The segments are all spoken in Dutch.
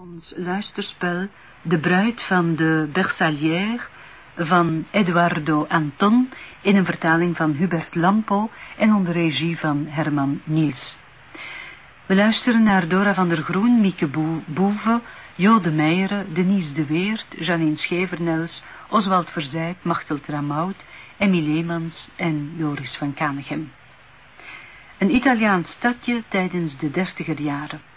Ons luisterspel De bruid van de Bersallière van Eduardo Anton in een vertaling van Hubert Lampo en onder regie van Herman Niels. We luisteren naar Dora van der Groen, Mieke Boeve, Jo de Meijeren, Denise de Weert, Janine Schevernels, Oswald Verzijt, Machtel Tramaut, Emmy Leemans en Joris van Kanegem. Een Italiaans stadje tijdens de dertiger jaren.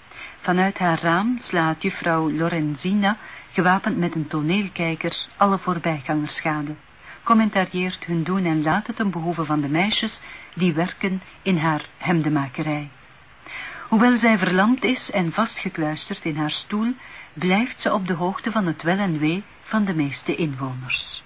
Vanuit haar raam slaat juffrouw Lorenzina, gewapend met een toneelkijker, alle voorbijgangers schade. Commentarieert hun doen en laten ten behoeve van de meisjes die werken in haar hemdemakerij. Hoewel zij verlamd is en vastgekluisterd in haar stoel, blijft ze op de hoogte van het wel en wee van de meeste inwoners.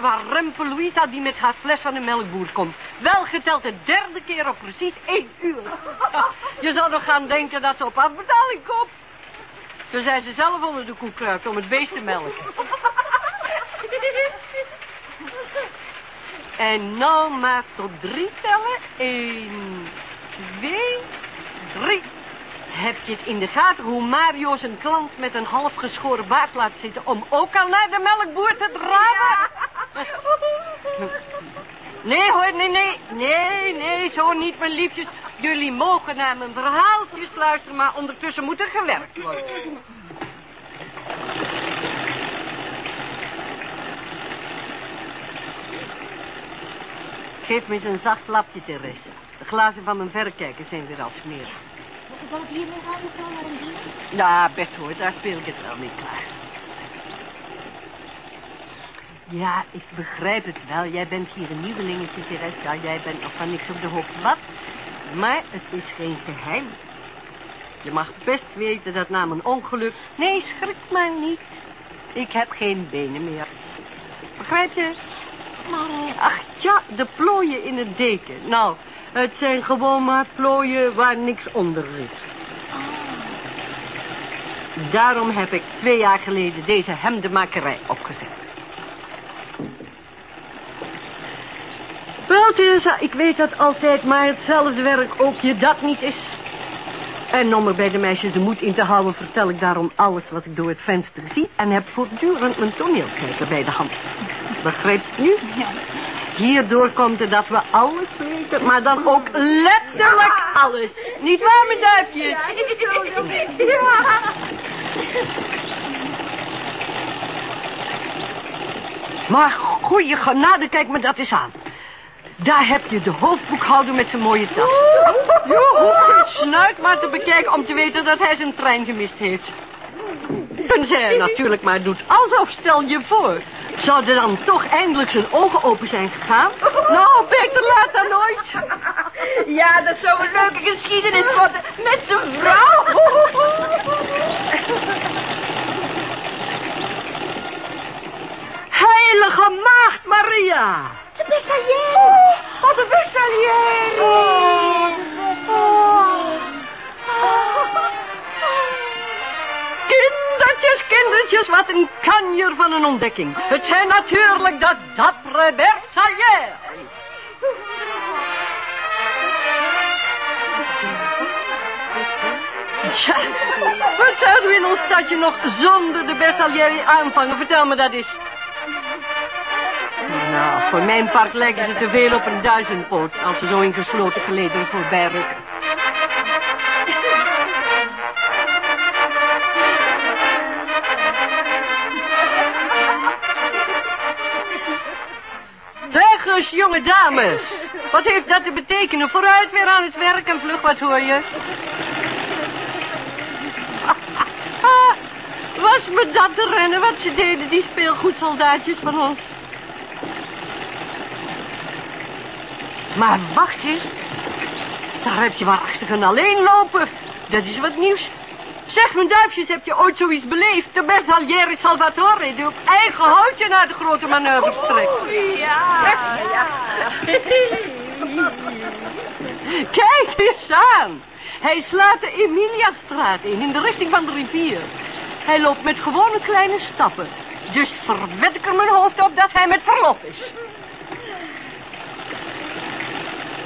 Waar Rempel Louisa die met haar fles van de melkboer komt. Wel geteld de derde keer op precies één uur. Je zou nog gaan denken dat ze op afbetaling komt. Toen zijn ze zelf onder de koe kruipt om het beest te melken. En nou maar tot drie tellen. Eén, twee, drie. Heb je het in de gaten hoe Mario zijn klant met een half geschoren baard laat zitten... om ook al naar de melkboer te draven? Nee hoor, nee, nee, nee, nee, zo niet, mijn liefjes. Jullie mogen naar mijn verhaaltjes luisteren, maar ondertussen moet er gewerkt worden. Geef me eens een zacht lapje, Therese. De glazen van mijn verrekijker zijn weer al smerig. Zal ik hier nog aan naar een bier? Ja, best hoor, daar speel ik het wel mee klaar. Ja, ik begrijp het wel. Jij bent hier een nieuwelingetje, Therese. Ja, jij bent nog van niks op de hoogte. Wat? Maar het is geen geheim. Je mag best weten dat na mijn ongeluk... Nee, schrik maar niet. Ik heb geen benen meer. Begrijp je? Maar, eh, Ach ja, de plooien in het deken. Nou, het zijn gewoon maar plooien waar niks onder zit. Daarom heb ik twee jaar geleden deze hemdenmakerij opgezet. Wel, Teresa, ik weet dat altijd, maar hetzelfde werk ook je dat niet is. En om er bij de meisjes de moed in te houden, vertel ik daarom alles wat ik door het venster zie... en heb voortdurend mijn toneelkijker bij de hand. Begrijp je nu? ja. Hierdoor komt het dat we alles weten, maar dan ook letterlijk alles. Niet waar, mijn duimpjes? Ja. Maar goeie genade, kijk me dat eens aan. Daar heb je de hoofdboekhouder met zijn mooie tas. Je hoeft zijn snuit maar te bekijken om te weten dat hij zijn trein gemist heeft. Tenzij hij natuurlijk maar doet alsof, stel je voor. Zouden dan toch eindelijk zijn ogen open zijn gegaan? Nou, beter laat dan nooit. Ja, dat zou een leuke geschiedenis worden met zijn vrouw. Heilige Maagd Maria! De Bessalière. Oh, de Bessalière! Kindertjes, kindertjes, wat een kanjer van een ontdekking. Het zijn natuurlijk dat dappere Bersaglière. Tja, wat zouden we in ons stadje nog zonder de Bersaglière aanvangen? Vertel me dat eens. Nou, voor mijn part lijken ze te veel op een duizendpoot... als ze zo in gesloten gelederen voorbij rukken. dus, jonge dames. Wat heeft dat te betekenen? Vooruit weer aan het werk en vlug, wat hoor je? Was me dat te rennen wat ze deden, die speelgoedsoldaatjes van ons. Maar wacht eens. Daar heb je waarachtig een alleen lopen. Dat is wat nieuws. Zeg, mijn duifjes, heb je ooit zoiets beleefd? De Bersagliere Salvatore, die op eigen houtje naar de grote manoeuvre trekt. Ja, ja. Kijk eens aan. Hij slaat de Emiliastraat in, in de richting van de rivier. Hij loopt met gewone kleine stappen. Dus verwed ik er mijn hoofd op dat hij met verlof is.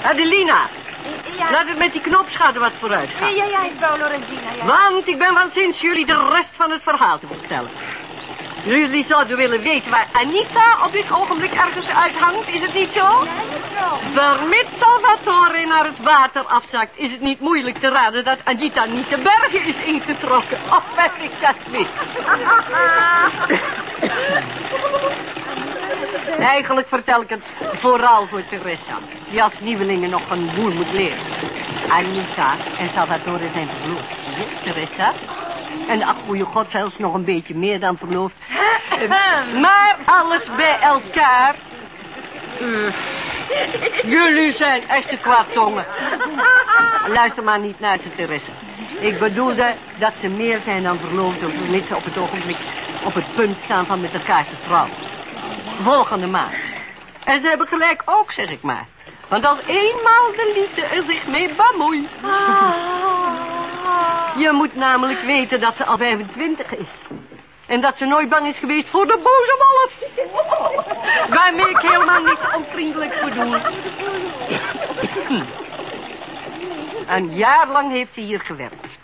Adelina, Ja, laat het met die knopschaden wat vooruit gaan. ja, ja, mevrouw Lorenzina, ja. Want ik ben van sinds jullie de rest van het verhaal te vertellen. Jullie zouden willen weten waar Anita op dit ogenblik ergens uithangt, is het niet zo? Ja, mevrouw. Vermits Salvatore naar het water afzakt, is het niet moeilijk te raden dat Anita niet de bergen is ingetrokken. Of ben ik dat mis? Eigenlijk vertel ik het vooral voor Teresa, die als nieuwelingen nog een boel moet leren. Anita en Salvatore zijn verloofd, Teresa? En ach, goeie god, zelfs nog een beetje meer dan verloofd. Maar alles bij elkaar... eh, jullie zijn echte kwaadtongen. Luister maar niet naar ze, Teresa. Ik bedoelde dat ze meer zijn dan verloofd... of vermits ze op het ogenblik op het punt staan van met elkaar te trouwen. Volgende maand. En ze hebben gelijk ook, zeg ik maar. Want als eenmaal de liefde er zich mee bemoeit... Je moet namelijk weten dat ze al 25 is. En dat ze nooit bang is geweest voor de boze wolf. Waarmee ik helemaal niets onvriendelijks bedoel. Een jaar lang heeft ze hier gewerkt.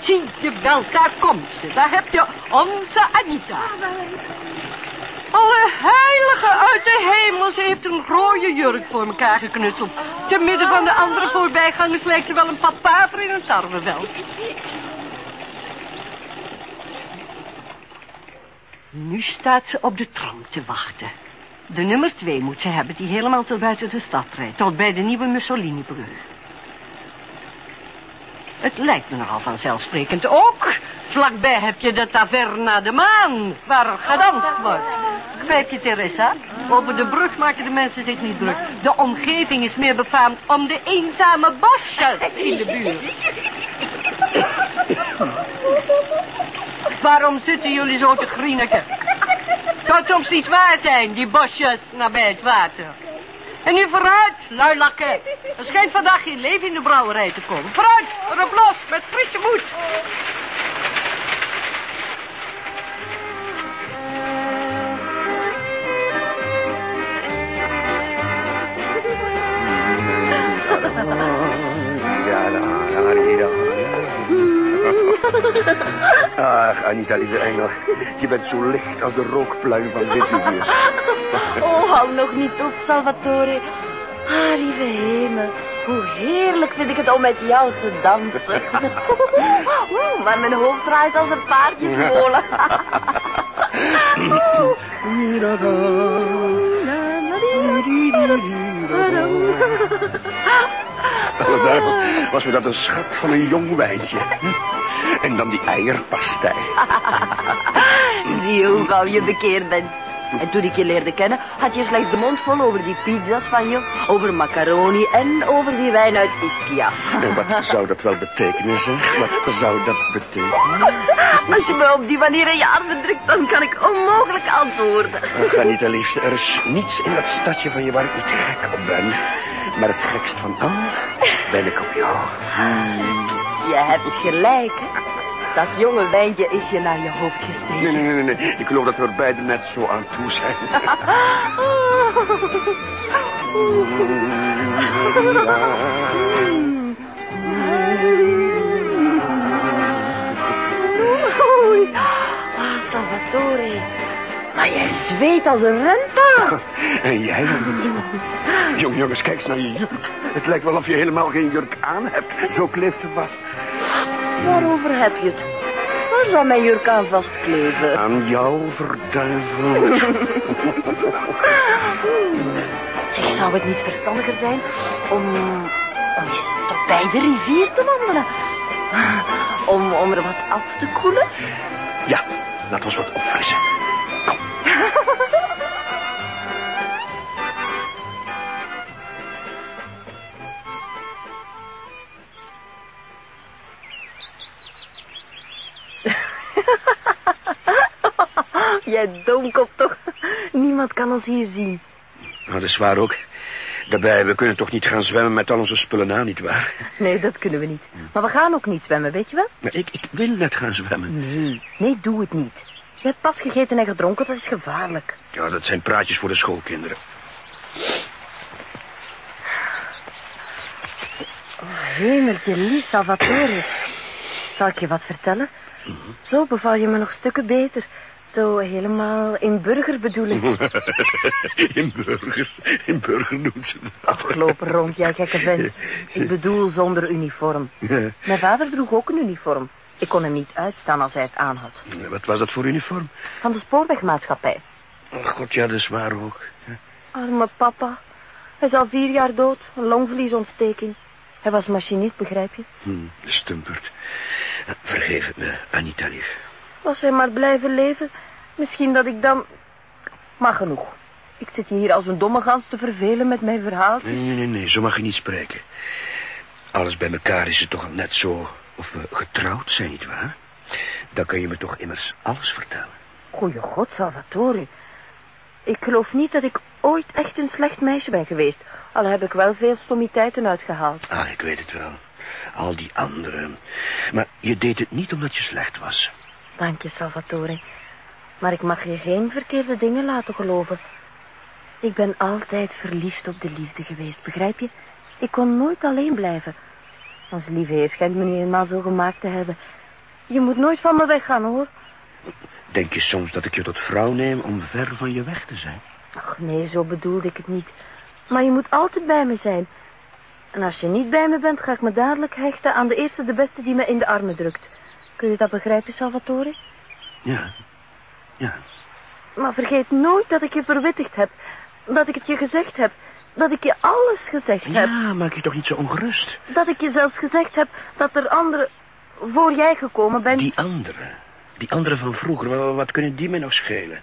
Zie je wel, daar komt ze. Daar heb je onze Anita. Alle heilige uit de hemel, ze heeft een rode jurk voor elkaar geknutseld. Te midden van de andere voorbijgangers lijkt ze wel een papaver in een tarweveld. Nu staat ze op de tram te wachten. De nummer twee moet ze hebben die helemaal tot buiten de stad rijdt. Tot bij de nieuwe Mussolini-brug. Het lijkt me nogal vanzelfsprekend ook. Vlakbij heb je de taverna de Maan, waar gedanst wordt. Begrijp je, Teresa? Over de brug maken de mensen zich niet druk. De omgeving is meer befaamd om de eenzame bosjes in de buurt. Waarom zitten jullie zo te grieniken? Kan soms niet waar zijn, die bosjes nabij het water. En nu vooruit, luilakken. Er schijnt vandaag geen leven in de brouwerij te komen. Vooruit, erop los, met frisse moed. Ach, Anita, lieve engel. Je bent zo licht als de rookpluim van Vesuvius. Oh, hou nog niet op, Salvatore. Ah, lieve hemel. Hoe heerlijk vind ik het om met jou te dansen. Oeh, maar mijn hoofd draait als een paardjesmolen. Duivel, was me dat een schat van een jong wijntje. En dan die eierpastei. Zie je hoe gauw je bekeerd bent. En toen ik je leerde kennen, had je slechts de mond vol over die pizza's van je, over macaroni en over die wijn uit Ischia. En wat zou dat wel betekenen, zeg? Wat zou dat betekenen? Als je me op die manier in je armen drukt, dan kan ik onmogelijk antwoorden. Ach, Anita, liefste, er is niets in dat stadje van je waar ik niet gek op ben. Maar het gekst van al ben ik op jou. Hmm. Je hebt gelijk, hè? Dat jonge wijntje is je naar je hoofd gestegen. Nee, nee, nee, nee. Ik geloof dat we er beiden net zo aan toe zijn. Oei. Ah, Salvatore. Maar jij zweet als een renpaard. En jij. Jong, jongens, kijk eens naar je jurk. Het lijkt wel of je helemaal geen jurk aan hebt. Zo kleeft het vast. Waarover heb je het? Waar zou mijn jurk aan vastkleven? Aan jou, verduiveld. Zou het niet verstandiger zijn om, om eens tot bij de rivier te wandelen? Om, om er wat af te koelen? Ja, laat ons wat opfrissen. Kom. Jij domkop toch? Niemand kan ons hier zien. Nou, dat is waar ook. Daarbij, we kunnen toch niet gaan zwemmen met al onze spullen aan, nietwaar? Nee, dat kunnen we niet. Maar we gaan ook niet zwemmen, weet je wel? Maar ik, ik wil net gaan zwemmen. Nee, nee, doe het niet. Je hebt pas gegeten en gedronken, dat is gevaarlijk. Ja, dat zijn praatjes voor de schoolkinderen. Oh, hemeltje lief, Salvatore. Zal ik je wat vertellen? Zo beval je me nog stukken beter. Zo helemaal in burger bedoel ik. in burger. In burger noemt ze me. Er rond, jij gekke vent. Ik bedoel zonder uniform. Ja. Mijn vader droeg ook een uniform. Ik kon hem niet uitstaan als hij het aan had. Wat was dat voor uniform? Van de spoorwegmaatschappij. Oh, God, ja, dat is waar ook. Arme papa. Hij is al vier jaar dood. Een longvliesontsteking. Hij was machinist, begrijp je? Hm, de stumpert. Eh, Vergeef het me, Anita lief. Was hij maar blijven leven, misschien dat ik dan... Maar genoeg. Ik zit je hier als een domme gans te vervelen met mijn verhaal. Nee, nee, nee, nee, zo mag je niet spreken. Alles bij elkaar is het toch al net zo of we getrouwd zijn, nietwaar? Dan kan je me toch immers alles vertellen. Goeie god, Salvatore. Ik geloof niet dat ik ooit echt een slecht meisje ben geweest. Al heb ik wel veel stommiteiten uitgehaald. Ah, ik weet het wel. Al die anderen. Maar je deed het niet omdat je slecht was. Dank je, Salvatore. Maar ik mag je geen verkeerde dingen laten geloven. Ik ben altijd verliefd op de liefde geweest, begrijp je? Ik kon nooit alleen blijven. Onze lieve heer schijnt me nu eenmaal zo gemaakt te hebben. Je moet nooit van me weggaan, hoor. Denk je soms dat ik je tot vrouw neem om ver van je weg te zijn? Ach, nee, zo bedoelde ik het niet. Maar je moet altijd bij me zijn. En als je niet bij me bent, ga ik me dadelijk hechten aan de eerste de beste die me in de armen drukt. Kun je dat begrijpen, Salvatore? Ja. Ja. Maar vergeet nooit dat ik je verwittigd heb. Dat ik het je gezegd heb. Dat ik je alles gezegd heb. Ja, maak je toch niet zo ongerust. Dat ik je zelfs gezegd heb dat er anderen voor jij gekomen bent. Die anderen. Die anderen van vroeger, wa- wat kunnen die mij nog schelen?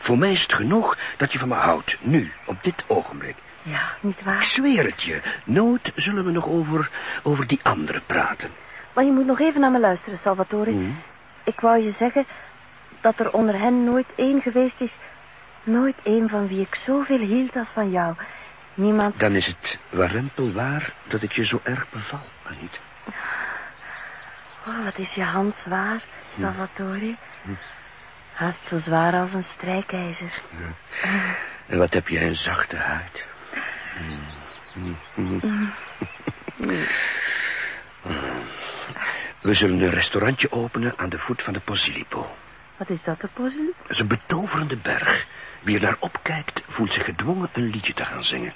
Voor mij is het genoeg dat je van me houdt. Nu, op dit ogenblik. Ja, niet Ik waar. zweer het je. Nooit zullen we nog over, over die anderen praten. Maar je moet nog even naar me luisteren, Salvatore. Hm? Ik wou je zeggen dat er onder hen nooit één geweest is... nooit één van wie ik zoveel hield als van jou. Niemand... Dan is het warempel waar dat ik je zo erg beval, Anita. Oh, wat is je hand zwaar, Salvatore. Haast zo zwaar als een strijkijzer. En wat heb jij een zachte huid. Mm. We zullen een restaurantje openen aan de voet van de Posillipo. Wat is dat, de puzzel? Dat is een betoverende berg. Wie er naar opkijkt, voelt zich gedwongen een liedje te gaan zingen.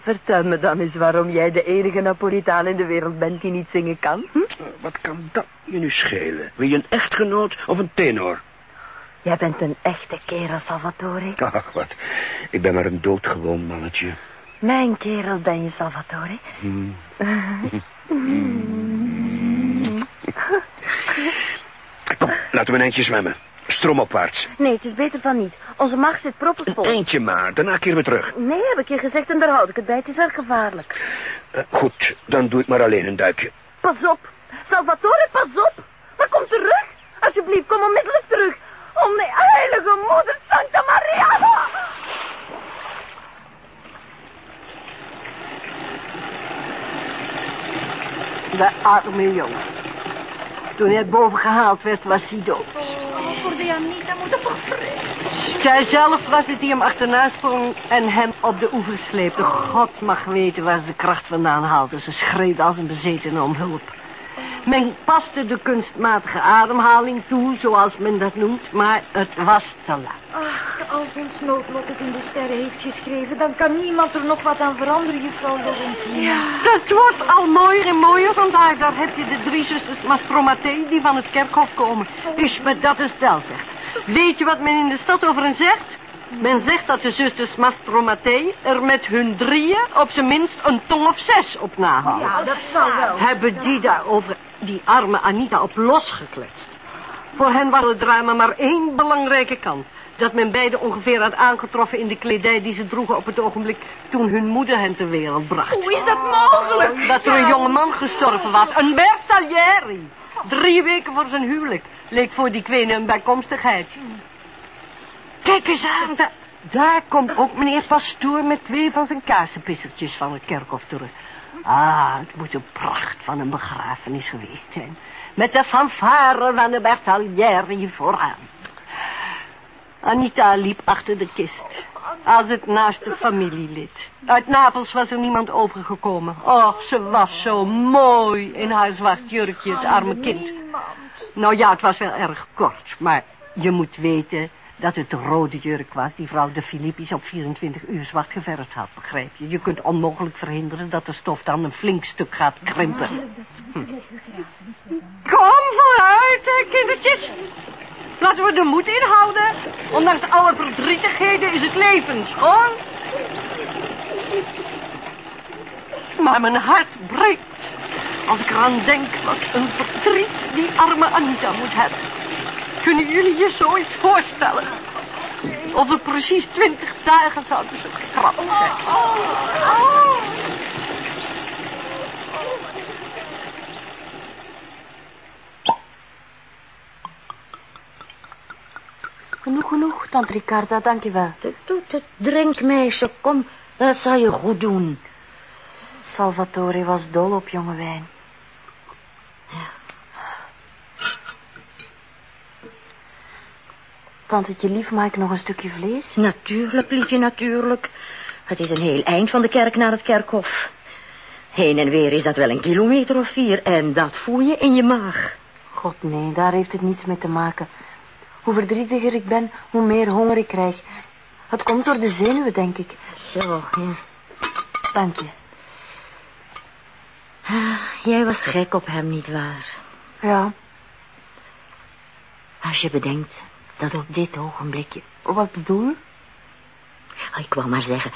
Vertel me dan eens waarom jij de enige Napolitaan in de wereld bent die niet zingen kan. Hm? Wat kan dat je nu schelen? Wil je een echtgenoot of een tenor? Jij bent een echte kerel, Salvatore. Ach, wat. Ik ben maar een doodgewoon mannetje. Mijn kerel ben je, Salvatore. Kom, laten we een eindje zwemmen. Stroomopwaarts. Nee, het is beter van niet. Onze maag zit proppenvol. eindje maar, daarna keren we terug. Nee, heb ik je gezegd en daar houd ik het bij. Het is erg gevaarlijk. Eh, goed, dan doe ik maar alleen een duikje. Pas op. Salvatore, pas op. Maar kom terug. Alsjeblieft, kom onmiddellijk terug. Om de heilige moeder Santa Maria. De arme jongen. Toen hij boven gehaald werd, was hij dood. Oh, voor de Anita moet het toch. Zij zelf was het die hem achterna sprong en hem op de oever sleepte. God mag weten waar ze de kracht vandaan haalde. Ze schreeuwde als een bezetene om hulp. Men paste de kunstmatige ademhaling toe, zoals men dat noemt, maar het was te laat. Ach, als ons noodlot het in de sterren heeft geschreven... dan kan niemand er nog wat aan veranderen, juffrouw Lorenzi. Ja. Het wordt al mooier en mooier vandaag. Daar heb je de drie zusters Mastromatee die van het kerkhof komen. Is me dat een stel zegt. Weet je wat men in de stad over hen zegt? Men zegt dat de zusters Mastromatee er met hun drieën op zijn minst een tong of zes op nahouden. Ja, dat zal wel. Hebben die daar over die arme Anita op losgekletst. Voor hen was het drama maar één belangrijke kant. Dat men beiden ongeveer had aangetroffen in de kledij die ze droegen op het ogenblik toen hun moeder hen ter wereld bracht. Hoe is dat mogelijk? Dat er een jonge man gestorven was. Een Bersaglieri. Drie weken voor zijn huwelijk. Leek voor die kwene een bijkomstigheid. Kijk eens aan. da- daar komt ook meneer Pastoor met twee van zijn kaarsenpissertjes van het kerkhof terug. Ah, het moet een pracht van een begrafenis geweest zijn. Met de fanfare van de Bersaglieri vooraan. Anita liep achter de kist. Als het naaste familielid. Uit Napels was er niemand overgekomen. Och, ze was zo mooi in haar zwart jurkje, het arme kind. Nou ja, het was wel erg kort, maar je moet weten dat het de rode jurk was die vrouw de Filippi's op 24 uur zwart geverfd had, begrijp je? Je kunt onmogelijk verhinderen dat de stof dan een flink stuk gaat krimpen. Hm. Kom vooruit, hè, kindertjes. Laten we de moed inhouden. Ondanks alle verdrietigheden is het leven schoon. Maar mijn hart breekt als ik eraan denk wat een verdriet die arme Anita moet hebben. Kunnen jullie je zoiets voorstellen? Over precies twintig dagen zouden ze gekrapt zijn. Genoeg, genoeg, tante Ricarda, dankjewel. Doe het, drink meisje, kom, dat zal je goed doen. Salvatore was dol op jonge wijn. Tantetje lief, maak ik nog een stukje vlees? Natuurlijk, liefje, natuurlijk. Het is een heel eind van de kerk naar het kerkhof. Heen en weer is dat wel een kilometer of vier en dat voel je in je maag. God, nee, daar heeft het niets mee te maken. Hoe verdrietiger ik ben, hoe meer honger ik krijg. Het komt door de zenuwen, denk ik. Zo, ja. Dank je. Ah, Jij was gek op hem, nietwaar? Ja, Als je bedenkt dat op dit ogenblikje... wat bedoel je? Ah, Ik wou maar zeggen...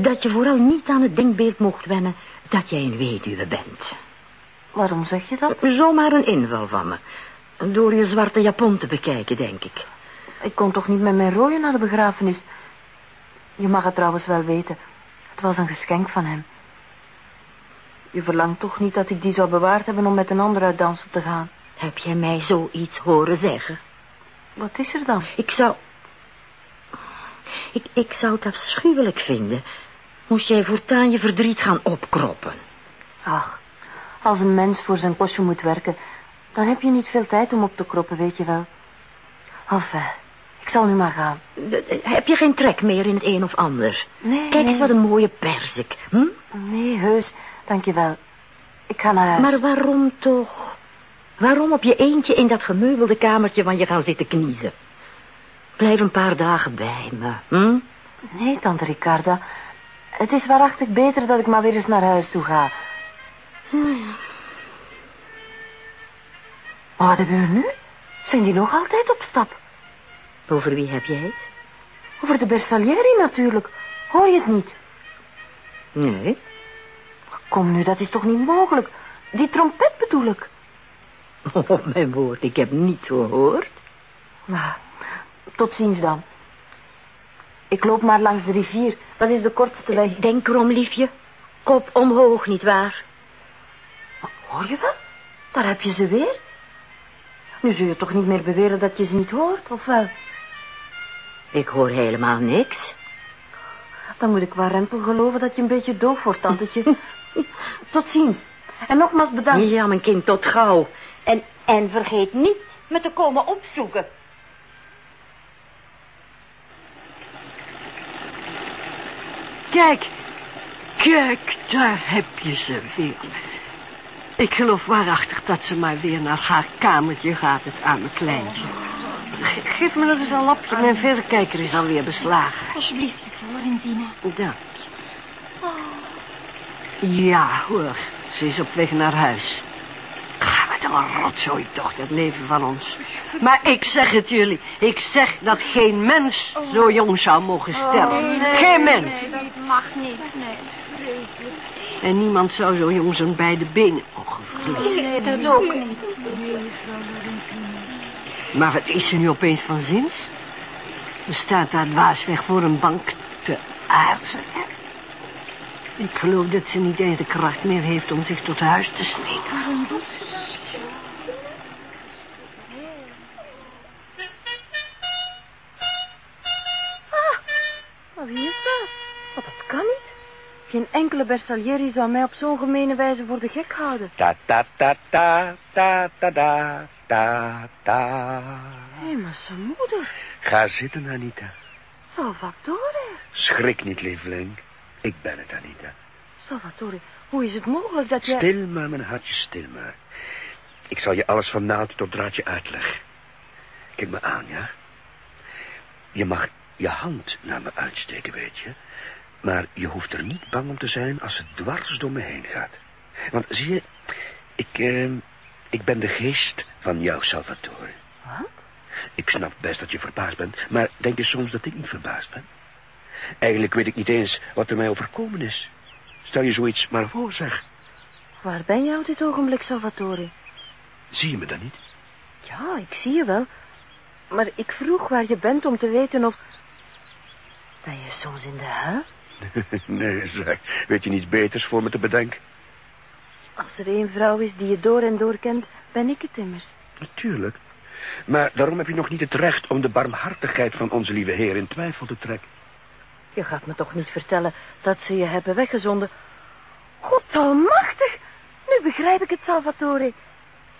dat je vooral niet aan het denkbeeld mocht wennen dat jij een weduwe bent. Waarom zeg je dat? Zomaar een inval van me. Door je zwarte japon te bekijken, denk ik. Ik kon toch niet met mijn rode naar de begrafenis. Je mag het trouwens wel weten. Het was een geschenk van hem. Je verlangt toch niet dat ik die zou bewaard hebben om met een ander uit dansen te gaan? Heb jij mij zoiets horen zeggen? Wat is er dan? Ik zou... Ik, ik zou het afschuwelijk vinden... moest jij voortaan je verdriet gaan opkroppen. Ach, als een mens voor zijn kostje moet werken... dan heb je niet veel tijd om op te kroppen, weet je wel. Enfin, ik zal nu maar gaan. Heb je geen trek meer in het een of ander? Nee, Kijk eens nee. wat een mooie perzik. Hm? Nee, heus, dank je wel. Ik ga naar huis. Maar waarom toch? Waarom op je eentje in dat gemeubelde kamertje van je gaan zitten kniezen? Blijf een paar dagen bij me, hm? Nee, tante Ricarda. Het is waarachtig beter dat ik maar weer eens naar huis toe ga. Maar wat hebben we nu? Zijn die nog altijd op stap? Over wie heb jij het? Over de Bersaglieri natuurlijk. Hoor je het niet? Nee. Kom nu, dat is toch niet mogelijk? Die trompet bedoel ik. Op mijn woord, ik heb niets gehoord. Maar, tot ziens dan. Ik loop maar langs de rivier. Dat is de kortste weg. Denk erom, liefje. Kop omhoog, nietwaar? Hoor je wel? Daar heb je ze weer. Nu zul je toch niet meer beweren dat je ze niet hoort, of wel? Ik hoor helemaal niks. Dan moet ik warempel geloven dat je een beetje doof wordt, tantetje. Tot ziens. En nogmaals bedankt. Ja, mijn kind, tot gauw. En, en vergeet niet me te komen opzoeken. Kijk, kijk, daar heb je ze weer. Ik geloof waarachtig dat ze maar weer naar haar kamertje gaat, het arme kleintje. Ge- geef me nog eens een lapje, mijn verrekijker is alweer beslagen. Alsjeblieft, Florenzina. Dank je. Ja, hoor, ze is op weg naar huis. We Wat een rotzooi toch, dat leven van ons. Maar ik zeg het jullie. Ik zeg dat geen mens zo jong zou mogen sterven. Geen mens. dat mag niet, nee. En niemand zou zo jong zijn beide benen mogen verliezen. Nee, dat ook niet. Maar wat is er nu opeens van zins? Er staat daar dwaasweg voor een bank te aarzelen. Ik geloof dat ze niet eens de kracht meer heeft om zich tot huis te slepen. Waarom doet ze dat? Maar wie is dat? Maar dat kan niet. Geen enkele Bersaglieri zou mij op zo'n gemene wijze voor de gek houden. Ta ta ta ta ta ta ta ta ta. Hé, maar zijn moeder. Ga zitten, Anita. Salvatore. Schrik niet, lieveling. Ik ben het, Anita. Salvatore, hoe is het mogelijk dat jij... Stil maar, mijn hartje, stil maar. Ik zal je alles van naald tot draadje uitleggen. Kijk me aan, ja? Je mag je hand naar me uitsteken, weet je. Maar je hoeft er niet bang om te zijn als het dwars door me heen gaat. Want zie je, ik, eh, ik ben de geest van jou, Salvatore. Wat? Ik snap best dat je verbaasd bent, maar denk je soms dat ik niet verbaasd ben? Eigenlijk weet ik niet eens wat er mij overkomen is. Stel je zoiets maar voor, zeg. Waar ben jij op dit ogenblik, Salvatore? Zie je me dan niet? Ja, ik zie je wel. Maar ik vroeg waar je bent om te weten of... Ben je soms in de hel? nee, zeg. Weet je niets beters voor me te bedenken? Als er één vrouw is die je door en door kent, ben ik het immers. Natuurlijk. Maar daarom heb je nog niet het recht om de barmhartigheid van onze lieve Heer in twijfel te trekken. Je gaat me toch niet vertellen dat ze je hebben weggezonden? God almachtig! Nu begrijp ik het, Salvatore.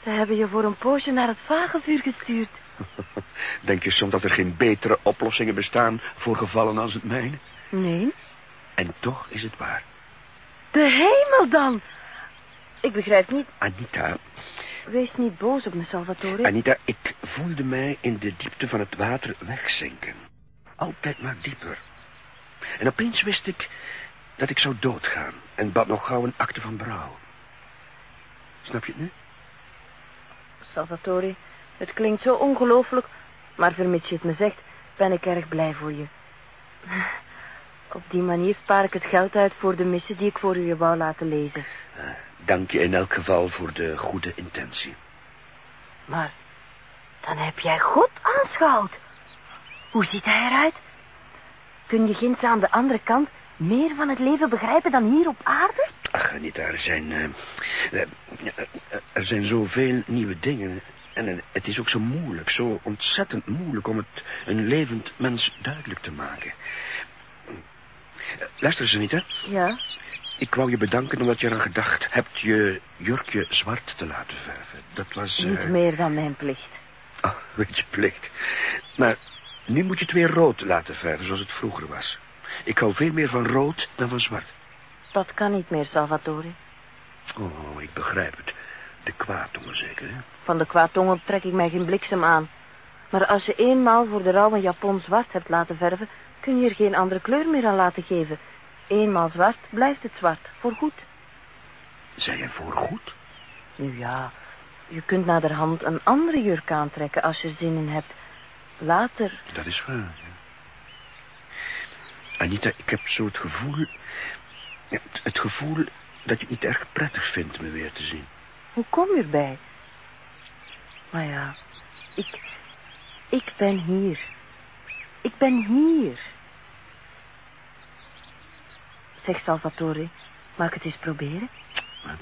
Ze hebben je voor een poosje naar het vagevuur gestuurd. Denk je soms dat er geen betere oplossingen bestaan voor gevallen als het mijne? Nee? En toch is het waar. De hemel dan! Ik begrijp niet. Anita, Wees niet boos op me, Salvatore. Anita, ik voelde mij in de diepte van het water wegzinken. Altijd maar dieper. En opeens wist ik dat ik zou doodgaan en bad nog gauw een akte van berouw. Snap je het nu? Salvatore, het klinkt zo ongelooflijk, maar vermits je het me zegt, ben ik erg blij voor je. Op die manier spaar ik het geld uit voor de missen die ik voor u wou laten lezen. Eh, dank je in elk geval voor de goede intentie. Maar dan heb jij God aanschouwd. Hoe ziet hij eruit? Kun je ginds aan de andere kant meer van het leven begrijpen dan hier op aarde? Ach, Anita, er zijn... eh, eh, eh, er zijn zoveel nieuwe dingen. En het is ook zo moeilijk, zo ontzettend moeilijk... om het een levend mens duidelijk te maken. Luister eens, Anita. Ja, Ik wou je bedanken omdat je eraan gedacht hebt je jurkje zwart te laten verven. Dat was... niet meer dan mijn plicht. Oh, weet je plicht. Maar nu moet je het weer rood laten verven zoals het vroeger was. Ik hou veel meer van rood dan van zwart. Dat kan niet meer, Salvatore. Oh, ik begrijp het. De kwaadtongen zeker, hè? Van de kwaadtongen trek ik mij geen bliksem aan. Maar als je eenmaal voor de rouw een japon zwart hebt laten verven, kun je er geen andere kleur meer aan laten geven. Eenmaal zwart blijft het zwart, voorgoed. Zei je voorgoed? Nu ja, je kunt naderhand een andere jurk aantrekken als je zin in hebt. Later, Dat is waar, ja. Anita, ik heb zo het gevoel... het, het gevoel dat je het niet erg prettig vindt me weer te zien. hoe kom je erbij? Maar ja, ik, ik ben hier. Ik ben hier. Zeg Salvatore, mag ik het eens proberen? Wat?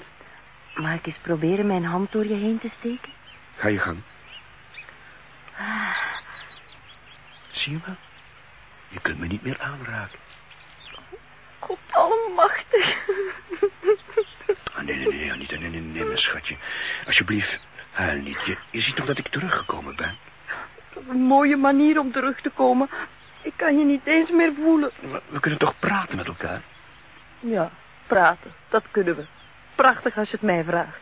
Mag ik eens proberen mijn hand door je heen te steken? Ga je gang. Zie je wel? Je kunt me niet meer aanraken. God almachtig. Ah, nee, nee, nee, Anita, nee, nee, nee, mijn schatje. Alsjeblieft, huil niet. Je, je ziet toch dat ik teruggekomen ben? Dat is een mooie manier om terug te komen. Ik kan je niet eens meer voelen. We kunnen toch praten met elkaar? Ja, praten, dat kunnen we. Prachtig als je het mij vraagt.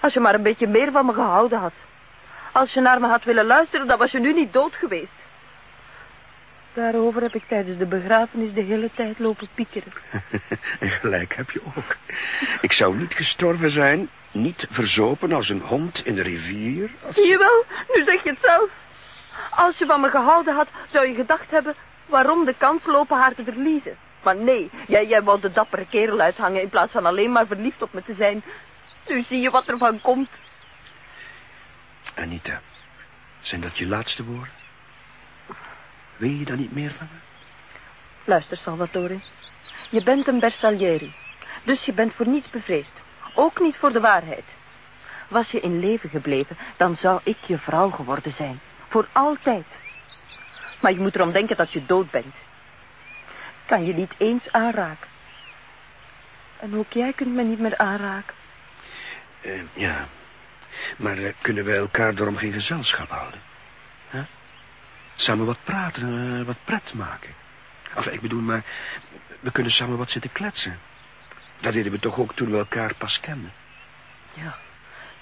Als je maar een beetje meer van me gehouden had. Als je naar me had willen luisteren, dan was je nu niet dood geweest. Daarover heb ik tijdens de begrafenis de hele tijd lopen piekeren. en gelijk heb je ook. Ik zou niet gestorven zijn niet verzopen als een hond in de rivier? Als... Zie je wel, nu zeg je het zelf. Als je van me gehouden had, zou je gedacht hebben... waarom de kans lopen haar te verliezen. Maar nee, jij, jij wou de dappere kerel uithangen... in plaats van alleen maar verliefd op me te zijn. Nu zie je wat er van komt. Anita, zijn dat je laatste woorden? Wil je dan niet meer van me? Luister, Salvatore. Je bent een Bersaglieri. Dus je bent voor niets bevreesd. Ook niet voor de waarheid. Was je in leven gebleven, dan zou ik je vrouw geworden zijn. Voor altijd. Maar je moet erom denken dat je dood bent. Kan je niet eens aanraken. En ook jij kunt me niet meer aanraken. Uh, ja, maar uh, kunnen wij elkaar daarom geen gezelschap houden? Huh? Samen wat praten, uh, wat pret maken. Of ik bedoel maar, we kunnen samen wat zitten kletsen. Dat deden we toch ook toen we elkaar pas kenden. Ja,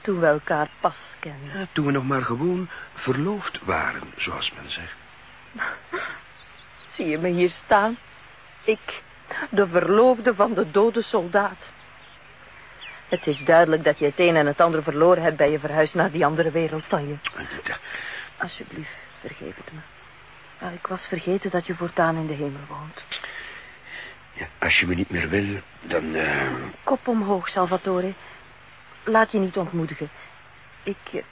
toen we elkaar pas kenden. Ja, toen we nog maar gewoon verloofd waren, zoals men zegt. Zie je me hier staan? Ik, de verloofde van de dode soldaat. Het is duidelijk dat je het een en het ander verloren hebt bij je verhuis naar die andere wereld, Tanje. Alsjeblieft, vergeef het me. Ah, ik was vergeten dat je voortaan in de hemel woont. Ja, als je me niet meer wil, dan... Uh... Kop omhoog, Salvatore. Laat je niet ontmoedigen. Ik... Uh...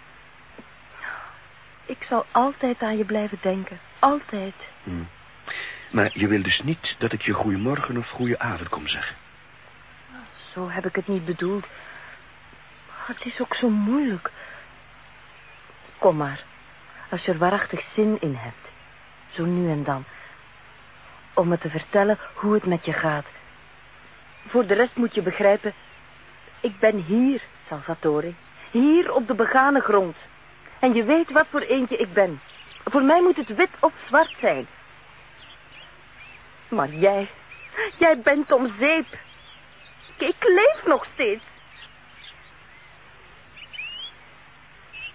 Ik zal altijd aan je blijven denken. Altijd. Hmm. Maar je wil dus niet dat ik je goeiemorgen of goeie kom zeggen? Zo heb ik het niet bedoeld. Het is ook zo moeilijk. Kom maar, als je er waarachtig zin in hebt. Zo nu en dan. Om me te vertellen hoe het met je gaat. Voor de rest moet je begrijpen... Ik ben hier, Salvatore. Hier op de begane grond. En je weet wat voor eentje ik ben. Voor mij moet het wit of zwart zijn. Maar jij, jij bent om zeep. Ik leef nog steeds.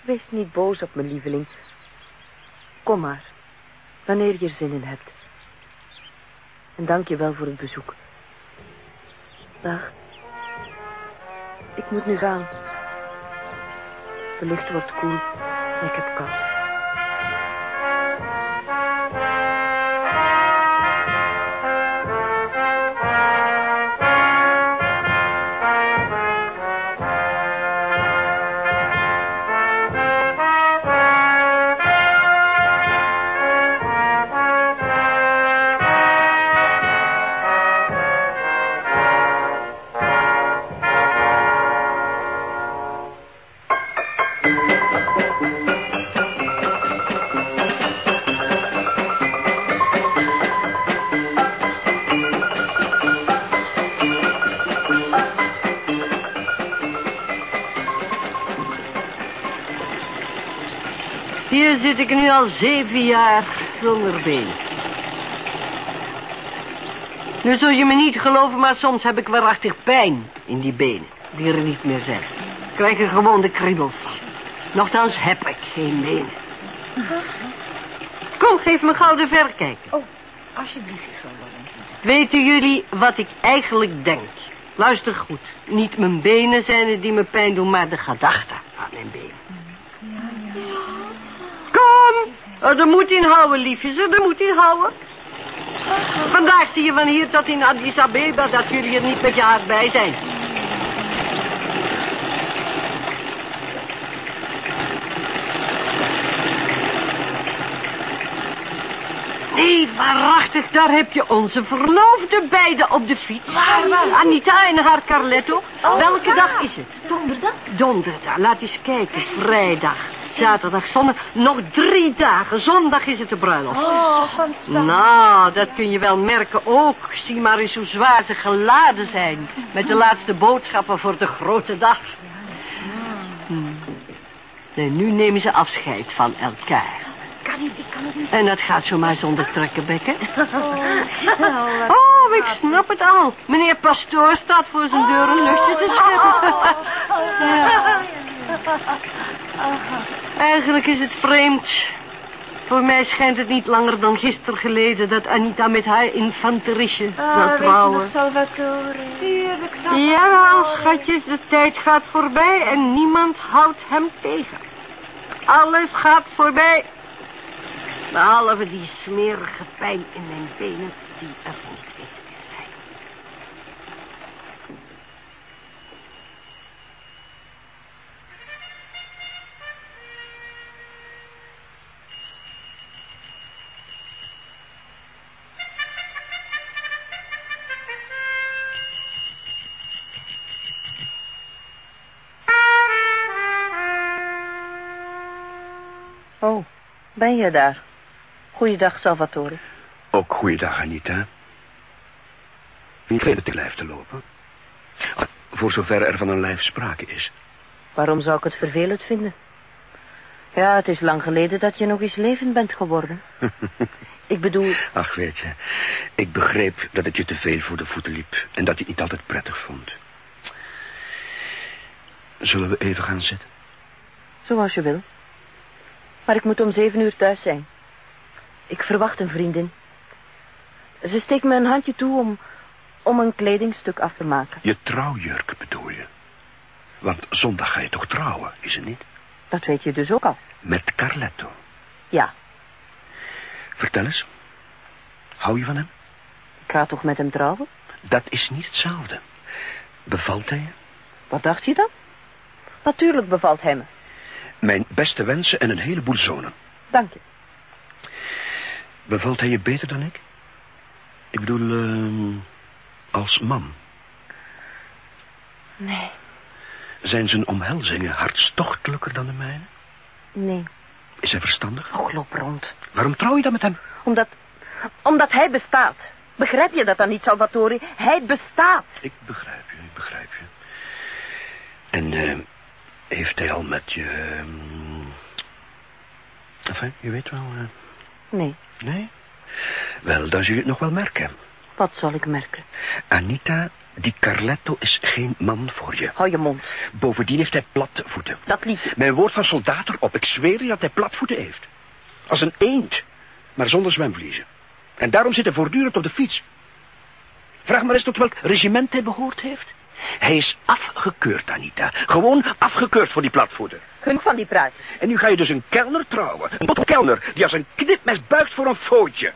Wees niet boos op me, lieveling. Kom maar, wanneer je er zin in hebt. En dank je wel voor het bezoek. Dag. Ik moet nu gaan. De lucht wordt koel en ik heb kou. Hier zit ik nu al zeven jaar zonder been. Nu zul je me niet geloven, maar soms heb ik waarachtig pijn in die benen. Die er niet meer zijn. Ik krijg er gewoon de kriebels van. Nochtans heb ik geen benen. Kom, geef me gauw de verrekijker. Oh, alsjeblieft, Weten jullie wat ik eigenlijk denk? Luister goed. Niet mijn benen zijn het die me pijn doen, maar de gedachten Oh, er moet inhouden, liefjes, er moet inhouden. Vandaag zie je van hier tot in Addis Abeba dat jullie er niet met je hart bij zijn. Nee, waarachtig, daar heb je onze verloofde beiden op de fiets. Waar, waar? Anita en haar Carletto. Oh, Welke ja. dag is het? Donderdag? Donderdag, laat eens kijken. Vrijdag, zaterdag, zondag. Nog drie dagen. Zondag is het de bruiloft. Oh, van Nou, dat kun je wel merken ook. Zie maar eens hoe zwaar ze geladen zijn. Met de laatste boodschappen voor de grote dag. Hmm. Nee, nu nemen ze afscheid van elkaar. Kan niet, ik kan het niet. En dat gaat zomaar zonder trekkenbekken. Oh, ik snap het al. Meneer Pastoor staat voor zijn deur een luchtje te scheppen. Ja. Eigenlijk is het vreemd. Voor mij schijnt het niet langer dan gisteren geleden dat Anita met haar infanterisje zou trouwen. Ah, Salvatore? Tuurlijk, Ja, schatjes, de tijd gaat voorbij en niemand houdt hem tegen. Alles gaat voorbij. Behalve die smerige pijn in mijn benen die er ben je daar? Goeiedag, Salvatore. Ook goeiedag, Anita. Niet reden te lijf te lopen. Ah, Voor zover er van een lijf sprake is. Waarom zou ik het vervelend vinden? Ja, het is lang geleden dat je nog eens levend bent geworden. Ik bedoel, Ach, weet je, ik begreep dat het je te veel voor de voeten liep... en dat je het niet altijd prettig vond. Zullen we even gaan zitten? zoals je wil. Maar ik moet om zeven uur thuis zijn. Ik verwacht een vriendin. Ze steekt me een handje toe om, om een kledingstuk af te maken. Je trouwjurk bedoel je? Want zondag ga je toch trouwen, is het niet? Dat weet je dus ook al. Met Carletto. Ja, Vertel eens. Hou je van hem? ik ga toch met hem trouwen? Dat is niet hetzelfde. Bevalt hij je? Wat dacht je dan? Natuurlijk bevalt hij me. Mijn beste wensen en een heleboel zonen. Dank je. Bevalt hij je beter dan ik? Ik bedoel, ehm, als man. Nee, Zijn zijn omhelzingen hartstochtelijker dan de mijne? nee. Is hij verstandig? Oh, loop rond. Waarom trouw je dan met hem? Omdat, omdat hij bestaat. Begrijp je dat dan niet, Salvatore? Hij bestaat. Ik begrijp je, ik begrijp je. En eh, heeft hij al met je... ehm, Enfin, je weet wel... eh, Nee, nee? Wel, dan zul je het nog wel merken. wat zal ik merken? Anita, die Carletto is geen man voor je. Hou je mond. Bovendien heeft hij platte voeten. Dat liefje. Mijn woord van soldaat erop. Ik zweer je dat hij platvoeten heeft. Als een eend, maar zonder zwemvliezen. En daarom zit hij voortdurend op de fiets. Vraag maar eens tot welk regiment hij behoord heeft. Hij is afgekeurd, Anita. Gewoon afgekeurd voor die platvoeten. Genoeg van die praatjes. En nu ga je dus een kelner trouwen. Een kelner die als een knipmes buigt voor een footje.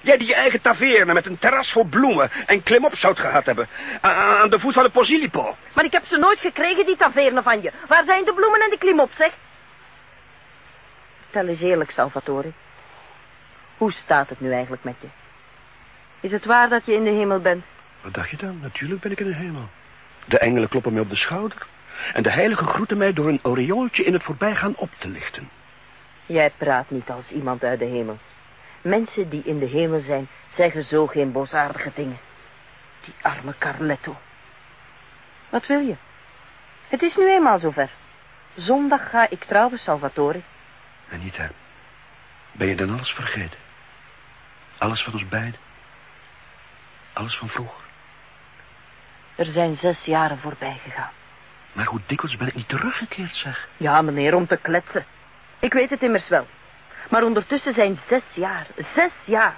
Jij die je eigen taverne met een terras vol bloemen en klimop zou gehad hebben. a- Aan de voet van de Posilipo. Maar ik heb ze nooit gekregen, die taverne van je. Waar zijn de bloemen en de klimop, zeg? Vertel eens eerlijk, Salvatore. Hoe staat het nu eigenlijk met je? Is het waar dat je in de hemel bent? Wat dacht je dan? Natuurlijk ben ik in de hemel. De engelen kloppen mij op de schouder. En de heiligen groeten mij door een aureooltje in het voorbijgaan op te lichten. Jij praat niet als iemand uit de hemel. Mensen die in de hemel zijn, zeggen zo geen bosaardige dingen. Die arme Carletto. Wat wil je? Het is nu eenmaal zover. Zondag ga ik trouwen, Salvatore. Anita, ben je dan alles vergeten? Alles van ons beiden? Alles van vroeger? Er zijn zes jaren voorbij gegaan. Maar hoe dikwijls ben ik niet teruggekeerd, zeg. Ja, meneer, om te kletsen. Ik weet het immers wel. Maar ondertussen zijn zes jaar, zes jaar.